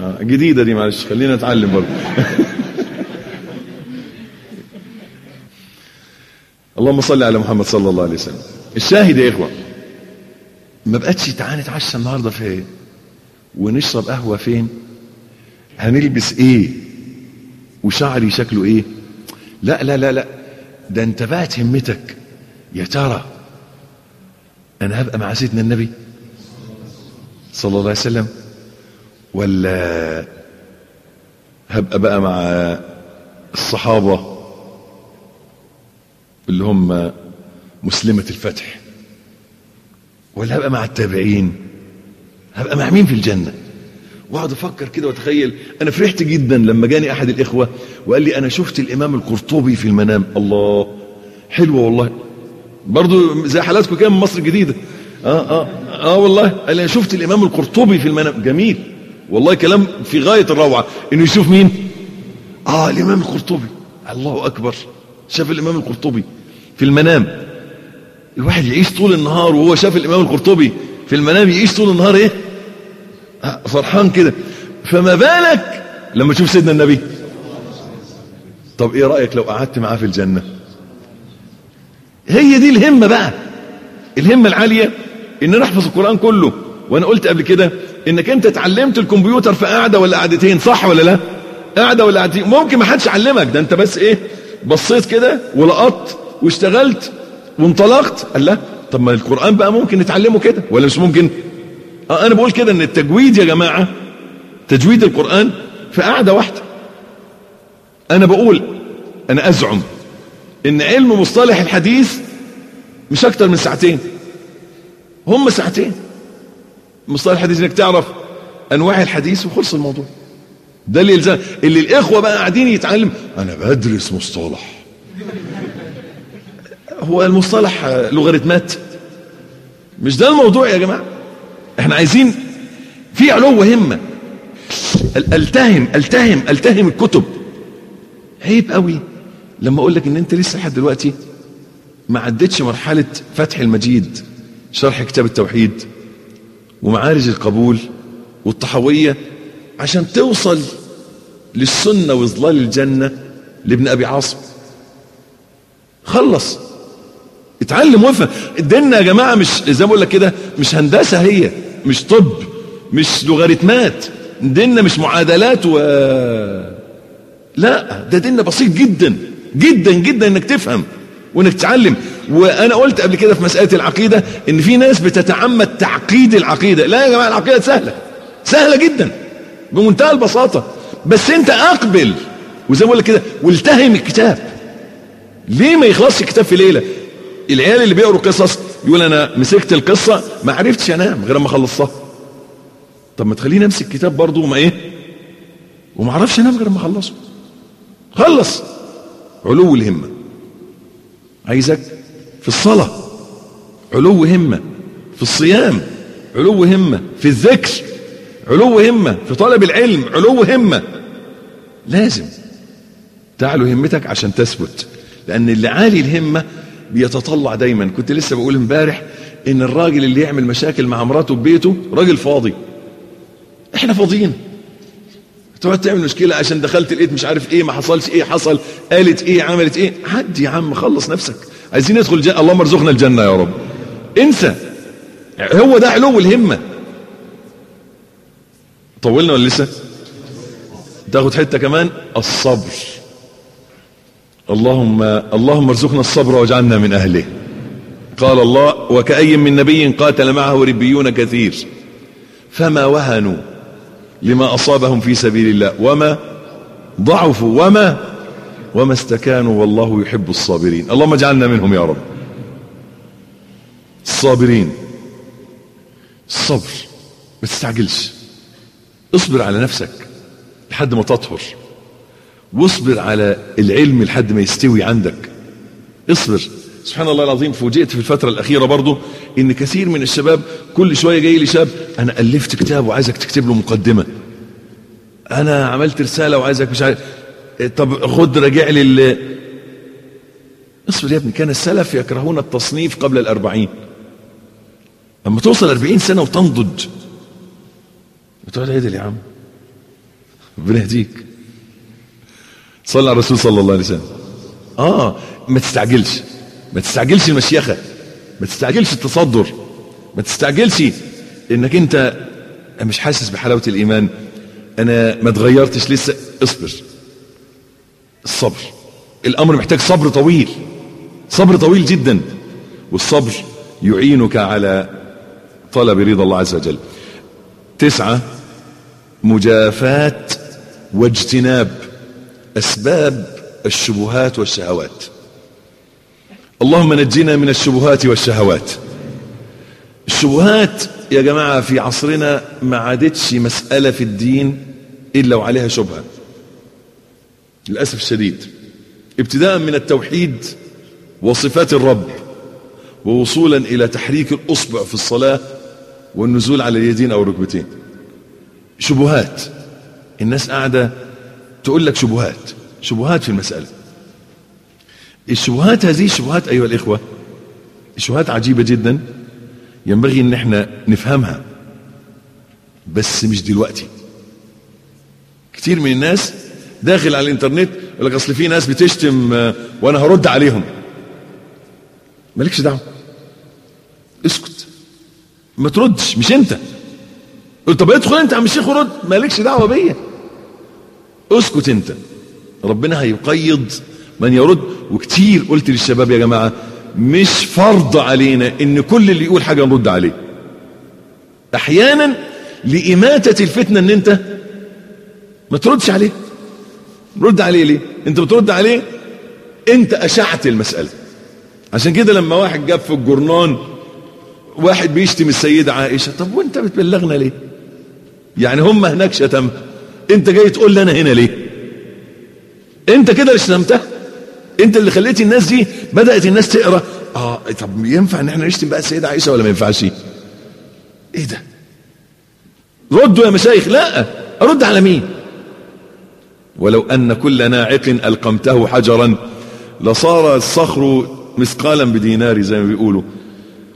آه جديدة دي معلش. خلينا نتعلم برضه. اللهم صل على محمد صلى الله عليه وسلم. الشاهد يا إخوة ما بقتش تعالى نتعشى النهارده في ونشرب قهوة فين؟ هنلبس إيه؟ وشعري شكله إيه؟ لا لا لا لا. ده أنت بقت همتك. يا ترى أنا هبقى مع سيدنا النبي صلى الله عليه وسلم؟ ولا هبقى بقى مع الصحابة؟ اللي هم مسلمة الفتح. ولا هبقى مع التابعين؟ هبقى مع مين في الجنة؟ واقعد أفكر كده واتخيل. أنا فرحت جدا لما جاني أحد الإخوة وقال لي أنا شفت الإمام القرطبي في المنام. الله حلوة والله. برضو زي حالاتكم كده من مصر الجديدة. آه آه آه والله. قال لي أنا شفت الإمام القرطبي في المنام. جميل. والله كلام في غاية الروعة. إنه يشوف مين؟ آه الإمام القرطبي. الله أكبر. شاف الإمام القرطبي. في المنام. الواحد يعيش طول النهار وهو شاف الإمام القرطبي في المنام يعيش طول النهار إيه؟ فرحان كده. فما بالك لما تشوف سيدنا النبي؟ طب إيه رأيك لو قعدت معاه في الجنة؟ هي دي الهمة بقى. الهمة العالية إن أنا احفظ القرآن كله. وأنا قلت قبل كده إنك أنت اتعلمت الكمبيوتر في قاعدة ولا قعدتين صح ولا لا؟ قاعدة ولا قعدتين. ممكن ما حدش علمك. ده أنت بس إيه؟ بصيت كده ولقطت واشتغلت وانطلقت. قال لا. طب ما القرآن بقى ممكن نتعلمه كده ولا مش ممكن؟ آه أنا بقول كده إن التجويد يا جماعة تجويد القرآن في قاعدة واحدة. أنا بقول أنا أزعم إن علم مصطلح الحديث مش أكتر من ساعتين. هم ساعتين. مصطلح الحديث إنك تعرف أنواع الحديث وخلص الموضوع. ده اللي يلزم اللي الإخوة بقى قاعدين يتعلم أنا بدرس مصطلح. هو المصطلح لوغاريتمات. مش ده الموضوع يا جماعة؟ إحنا عايزين في علو همة التهم التهم التهم الكتب. عيب قوي. لما أقول لك إن أنت لسه لحد دلوقتي ما عدتش مرحلة فتح المجيد شرح كتاب التوحيد ومعارج القبول والطحوية عشان توصل للسنة وظلال الجنة لابن أبي عاصم. خلص. اتعلم وافهم الدنيا يا جماعة مش زي ما بقول لك كده مش هندسة هي مش طب مش لوغاريتمات. ديننا مش معادلات و لا ده ديننا بسيط جدا جدا جدا انك تفهم وانك تتعلم. وأنا قلت قبل كده في مسألة العقيدة ان في ناس بتتعمد تعقيد العقيدة. لا يا جماعة العقيدة سهلة سهلة جدا بمنتهى البساطة. بس انت اقبل وزي ما بقول لك كده والتهم الكتاب. ليه ما يخلصش الكتاب في ليلة؟ العيال اللي بيقروا قصص يقول أنا مسكت القصة ما عرفتش أنام غير ما خلصتها طب ما تخليني أمسك كتاب برضه وما إيه؟ وما أعرفش أنام غير ما أخلصه. خلص. علو الهمة. عايزك في الصلاة. علو همة. في الصيام. علو همة. في الذكر. علو همة. في طلب العلم. علو همة. لازم. تعلو همتك عشان تثبت. لأن اللي عالي الهمة بيتطلع دايما. كنت لسه بقول امبارح إن الراجل اللي يعمل مشاكل مع مراته ببيته راجل فاضي. إحنا فاضيين. تقعد تعمل مشكلة عشان دخلت لقيت مش عارف إيه ما حصلش إيه حصل قالت إيه عملت إيه. عدي يا عم خلص نفسك. عايزين ندخل الجنة اللهم ارزقنا الجنة يا رب. انسى. هو ده علو الهمة. طولنا ولا لسه؟ تاخد حتة كمان. الصبر. اللهم اللهم ارزقنا الصبر واجعلنا من أهله. قال الله وكأي من نبي قاتل معه ربيون كثير. فما وهنوا لما أصابهم في سبيل الله. وما ضعفوا وما وما استكانوا والله يحب الصابرين. اللهم اجعلنا منهم يا رب. الصابرين. الصبر ما تستعجلش. اصبر على نفسك لحد ما تطهر. واصبر على العلم لحد ما يستوي عندك. اصبر. سبحان الله العظيم فوجئت في الفترة الأخيرة برضو إن كثير من الشباب كل شوية جاي لي شاب أنا ألفت كتاب وعايزك تكتب له مقدمة. أنا عملت رسالة وعايزك مش عارف. طب خد راجع لي ال... اصبر يا ابني كان السلف يكرهون التصنيف قبل الأربعين. لما توصل أربعين سنة وتنضج. بتقعد عدل يا عم. ربنا يهديك. صلى على الرسول صلى الله عليه وسلم. آه ما تستعجلش. ما تستعجلش المشيخه ما تستعجلش التصدر. ما تستعجلش إنك أنت مش حاسس بحلاوة الإيمان. أنا ما اتغيرتش لسه. اصبر. الصبر. الأمر محتاج صبر طويل. صبر طويل جدا. والصبر يعينك على طلب رضا الله عز وجل. تسعة مجافاة واجتناب. أسباب الشبهات والشهوات. اللهم نجنا من الشبهات والشهوات. الشبهات يا جماعة في عصرنا ما عادتش مسألة في الدين إلا وعليها شبهة. للأسف الشديد. ابتداء من التوحيد وصفات الرب ووصولا إلى تحريك الأصبع في الصلاة والنزول على اليدين أو الركبتين. شبهات. الناس قاعدة تقول لك شبهات شبهات في المسألة. الشبهات هذه الشبهات أيها الإخوة الشبهات عجيبة جدا ينبغي إن إحنا نفهمها. بس مش دلوقتي. كتير من الناس داخل على الإنترنت يقول لك أصل في ناس بتشتم آه، وأنا هرد عليهم. مالكش دعوة. اسكت. ما تردش مش أنت. قلت طب ادخل أنت يا عم الشيخ ورد. مالكش دعوة بيا. اسكت انت. ربنا هيقيض من يرد. وكتير قلت للشباب يا جماعة مش فرض علينا إن كل اللي يقول حاجة نرد عليه. أحيانا لإماتة الفتنة إن أنت ما تردش عليه. رد عليه ليه؟ أنت بترد عليه؟ أنت أشعت المسألة. عشان كده لما واحد جاب في الجرنان واحد بيشتم السيدة عائشة طب وأنت بتبلغنا ليه؟ يعني هم هناك شتم. انت جاي تقول لي أنا هنا ليه؟ انت كده اللي شتمتها انت اللي خليت الناس دي بدأت الناس تقرأ؟ آه طب ينفع إن إحنا نشتم بقى السيدة عائشة ولا ما ينفعش؟ إيه ده؟ ردوا يا مشايخ لا أرد على مين؟ ولو أن كل ناعق ألقمته حجرا لصار الصخر مثقالا بدينار زي ما بيقولوا.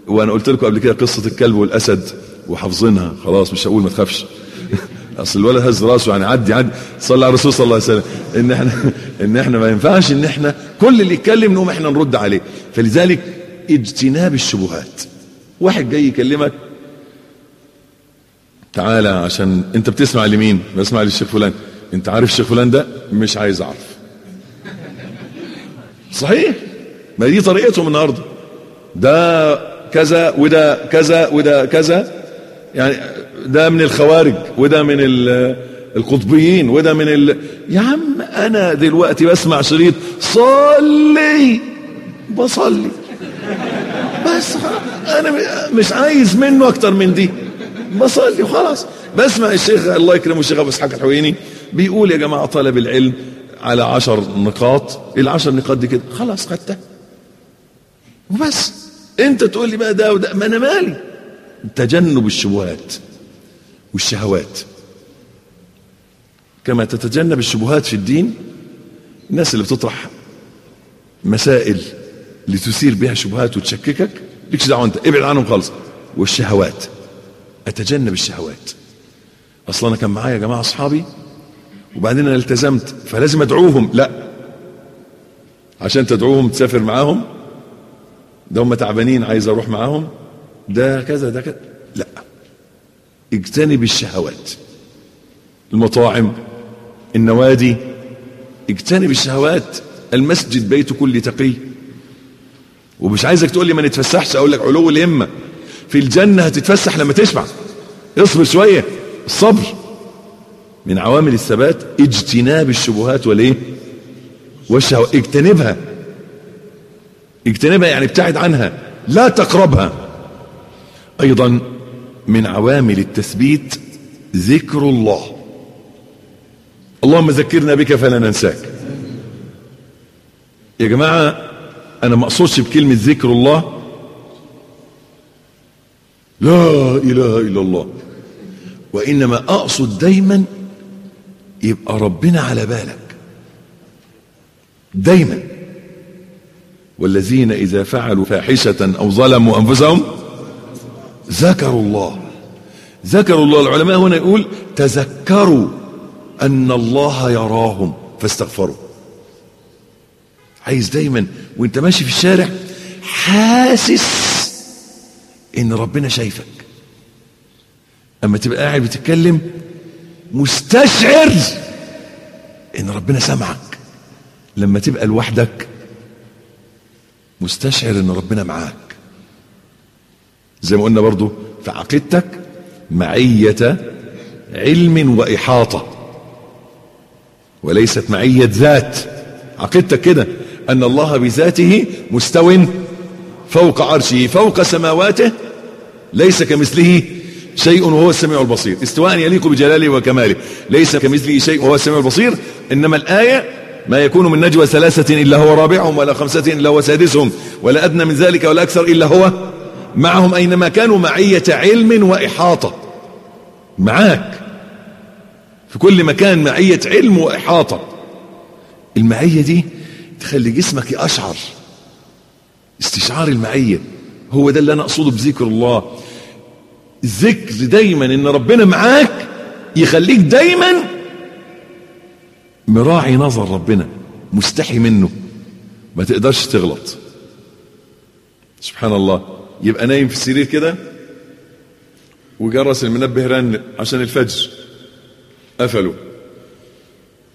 وأنا قلت لكم قبل كده قصة الكلب والأسد وحافظينها. خلاص مش هقول ما تخافش. أصل الولد هز رأسه يعني عدي عدي. صلى على الرسول صلى الله عليه وسلم. إن إحنا إن إحنا ما ينفعش إن إحنا كل اللي يتكلم نقوم إحنا نرد عليه. فلذلك اجتناب الشبهات. واحد جاي يكلمك تعالى عشان أنت بتسمع لمين؟ بسمع للشيخ فلان. أنت عارف الشيخ فلان ده؟ مش عايز أعرف. صحيح. ما دي طريقتهم النهارده. ده كذا وده كذا وده كذا. يعني ده من الخوارج وده من ال- القطبيين وده من ال... يا عم أنا دلوقتي بسمع شريط صلي بصلي. بس أنا مش عايز منه أكتر من دي. بصلي وخلاص. بسمع الشيخ الله يكرمه الشيخ أبو إسحاق الحويني بيقول يا جماعة طلب العلم على عشر نقاط العشر نقاط دي كده خلاص خدتها. وبس. أنت تقول لي بقى ده وده ما أنا مالي. تجنب الشبهات والشهوات. كما تتجنب الشبهات في الدين الناس اللي بتطرح مسائل لتثير بها شبهات وتشككك ليكش دعوة انت؟ ابعد عنهم خالص. والشهوات أتجنب الشهوات. أصلا أنا كان معايا يا جماعة أصحابي وبعدين أنا التزمت فلازم أدعوهم. لا. عشان تدعوهم تسافر معاهم ده هم تعبانين عايز أروح معاهم. ده كذا ده كذا. لا. اجتنب الشهوات. المطاعم النوادي اجتنب الشهوات. المسجد بيت كل تقي. ومش عايزك تقول لي ما نتفسحش أقول لك علو الهمة. في الجنة هتتفسح لما تشبع. اصبر شوية. الصبر. من عوامل الثبات اجتناب الشبهات والإيه؟ والشهوات اجتنبها. اجتنبها يعني ابتعد عنها. لا تقربها. أيضا من عوامل التثبيت ذكر الله. اللهم ذكرنا بك فلا ننساك. يا جماعة أنا ما أقصدش بكلمة ذكر الله. لا إله إلا الله. وإنما أقصد دايما يبقى ربنا على بالك. دايما. والذين إذا فعلوا فاحشة أو ظلموا أنفسهم ذكروا الله. ذكروا الله. العلماء هنا يقول تذكروا أن الله يراهم. فاستغفروا. عايز دايما وانت ماشي في الشارع حاسس إن ربنا شايفك. أما تبقى قاعد بتتكلم مستشعر إن ربنا سمعك. لما تبقى لوحدك مستشعر إن ربنا معاك. زي ما قلنا برضو في عقيدتك معية علم وإحاطة. وليست معية ذات. عقيدتك كده أن الله بذاته مستو فوق عرشه فوق سماواته ليس كمثله شيء وهو السميع البصير. استواء يليق بجلاله وكماله. ليس كمثله شيء وهو السميع البصير إنما الآية ما يكون من نجوى ثلاثة إلا هو رابعهم ولا خمسة إلا هو سادسهم ولا أدنى من ذلك ولا أكثر إلا هو معهم أينما كانوا معية علم وإحاطة. معاك. في كل مكان معية علم وإحاطة. المعية دي تخلي جسمك يقشعر استشعار المعية. هو ده اللي أنا أقصده بذكر الله. الذكر دايما إن ربنا معاك يخليك دايما مراعي نظر ربنا مستحي منه. ما تقدرش تغلط. سبحان الله. يبقى نايم في السرير كده وجرس المنبه رن عشان الفجر. قفلوا.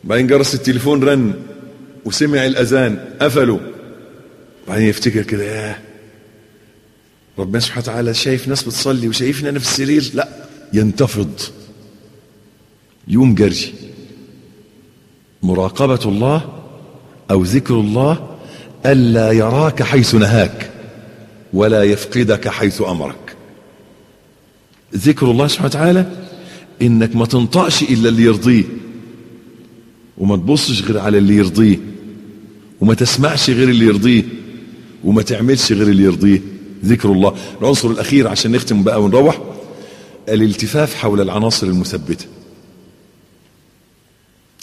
بعدين جرس التليفون رن وسمع الأذان. قفلوا. بعدين يفتكر كده ياه ربنا سبحانه وتعالى شايف ناس بتصلي وشايفني أنا في السرير. لا ينتفض. يوم جري. مراقبة الله أو ذكر الله ألا يراك حيث نهاك. ولا يفقدك حيث أمرك. ذكر الله سبحانه وتعالى إنك ما تنطقش إلا اللي يرضيه وما تبصش غير على اللي يرضيه وما تسمعش غير اللي يرضيه وما تعملش غير اللي يرضيه. ذكر الله. العنصر الأخير عشان نختم بقى ونروح الالتفاف حول العناصر المثبتة.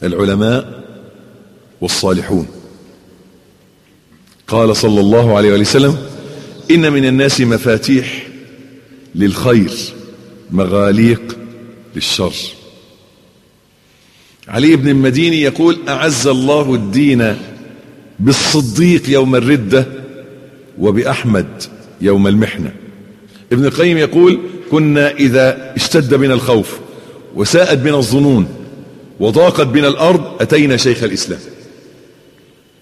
العلماء والصالحون. قال صلى الله عليه وسلم إن من الناس مفاتيح للخير مغاليق للشر. علي بن المديني يقول أعز الله الدين بالصديق يوم الردة وبأحمد يوم المحنة. ابن القيم يقول كنا إذا اشتد بنا الخوف وساءت بنا الظنون وضاقت بنا الأرض أتينا شيخ الإسلام.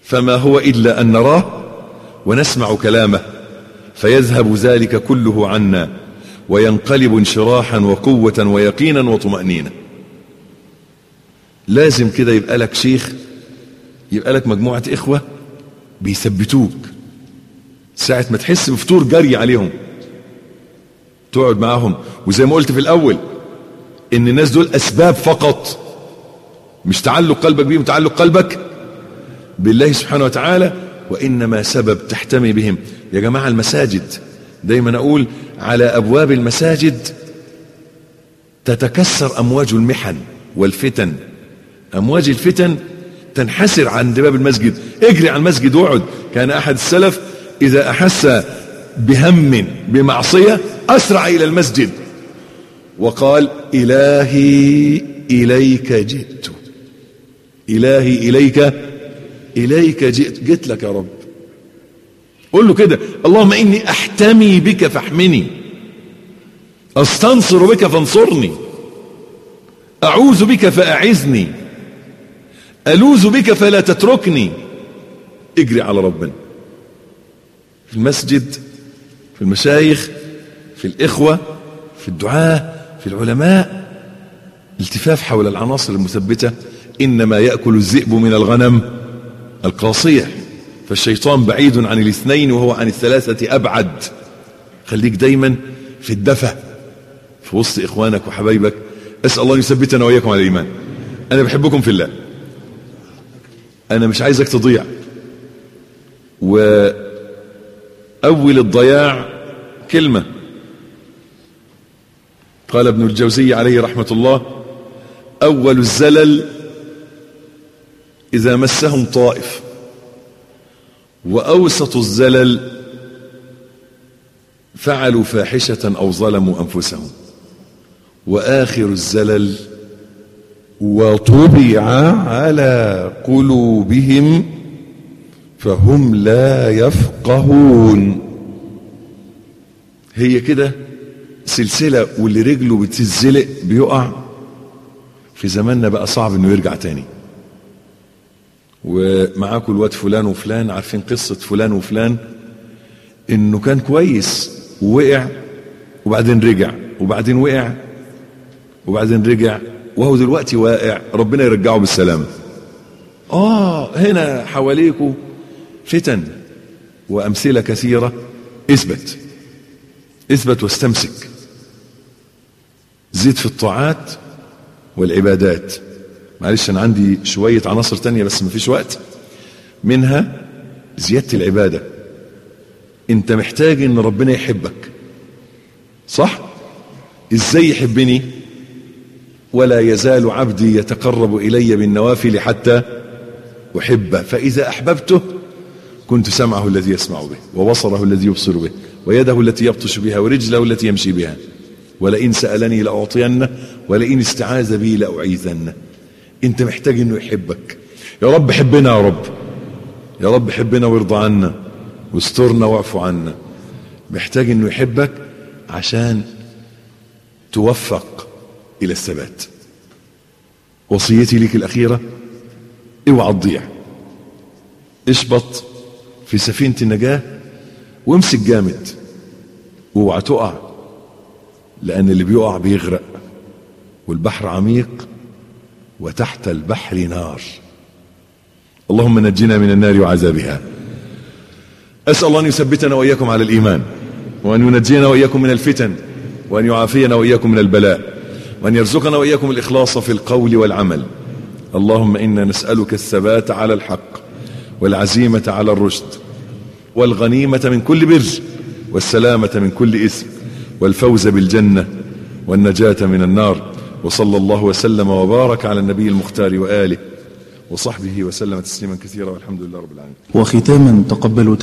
فما هو إلا أن نراه ونسمع كلامه. فيذهب ذلك كله عنا وينقلب انشراحا وقوة ويقينا وطمأنينة. لازم كده يبقى لك شيخ يبقى لك مجموعة إخوة بيثبتوك ساعة ما تحس بفتور جري عليهم. تقعد معاهم وزي ما قلت في الأول إن الناس دول أسباب فقط مش تعلق قلبك بيهم تعلق قلبك بالله سبحانه وتعالى وإنما سبب تحتمي بهم. يا جماعة المساجد دايما أقول على أبواب المساجد تتكسر أمواج المحن والفتن. أمواج الفتن تنحسر عند باب المسجد. اجري على المسجد واقعد. كان أحد السلف إذا أحس بهم بمعصية أسرع إلى المسجد وقال إلهي إليك جئت. إلهي إليك إليك جئت جئت لك يا رب. قول له كده اللهم إني أحتمي بك فاحمني. أستنصر بك فانصرني. أعوذ بك فأعزني. ألوذ بك فلا تتركني. اجري على ربنا. في المسجد في المشايخ في الإخوة في الدعاة في العلماء. التفاف حول العناصر المثبتة. إنما يأكل الذئب من الغنم. القاصية. فالشيطان بعيد عن الاثنين وهو عن الثلاثة أبعد. خليك دايما في الدفة في وسط إخوانك وحبايبك. أسأل الله يثبتنا وإياكم على الإيمان. أنا بحبكم في الله. أنا مش عايزك تضيع. وأول الضياع كلمة. قال ابن الجوزي عليه رحمة الله أول الزلل إذا مسهم طائف. وأوسط الزلل فعلوا فاحشة أو ظلموا أنفسهم. وآخر الزلل وطبع على قلوبهم فهم لا يفقهون. هي كده سلسلة واللي رجله بتزلق بيقع. في زماننا بقى صعب إنه يرجع تاني. ومعاكم الواد فلان وفلان عارفين قصة فلان وفلان إنه كان كويس ووقع وبعدين رجع وبعدين وقع وبعدين رجع وهو دلوقتي واقع ربنا يرجعه بالسلامة. آه هنا حواليكم فتن وأمثلة كثيرة اثبت اثبت واستمسك. زيد في الطاعات والعبادات. معلش أنا عندي شوية عناصر تانية بس مفيش وقت. منها زيادة العبادة. أنت محتاج إن ربنا يحبك. صح؟ إزاي يحبني؟ ولا يزال عبدي يتقرب إلي بالنوافل حتى أحبه. فإذا أحببته كنت سمعه الذي يسمع به وبصره الذي يبصر به ويده التي يبطش بها ورجله التي يمشي بها. ولئن سألني لأعطينه ولئن استعاذ بي لأعيذنه. انت محتاج انه يحبك. يا رب حبنا يا رب. يا رب حبنا وارضى عنا واسترنا واعفو عنا. محتاج انه يحبك عشان توفق إلى الثبات. وصيتي لك الأخيرة اوعى تضيع. اشبط في سفينة النجاة وامسك جامد. واوعى تقع لأن اللي بيقع بيغرق والبحر عميق. وتحت البحر نار. اللهم نجنا من النار وعذابها. أسأل الله أن يثبتنا وإياكم على الإيمان وأن ينجينا وإياكم من الفتن وأن يعافينا وإياكم من البلاء وأن يرزقنا وإياكم الإخلاص في القول والعمل. اللهم إنا نسألك الثبات على الحق والعزيمة على الرشد والغنيمة من كل بر والسلامة من كل إثم والفوز بالجنة والنجاة من النار. وصلى الله وسلم وبارك على النبي المختار وآله وصحبه وسلم تسليما كثيرا والحمد لله رب العالمين. وختاما تقبلوا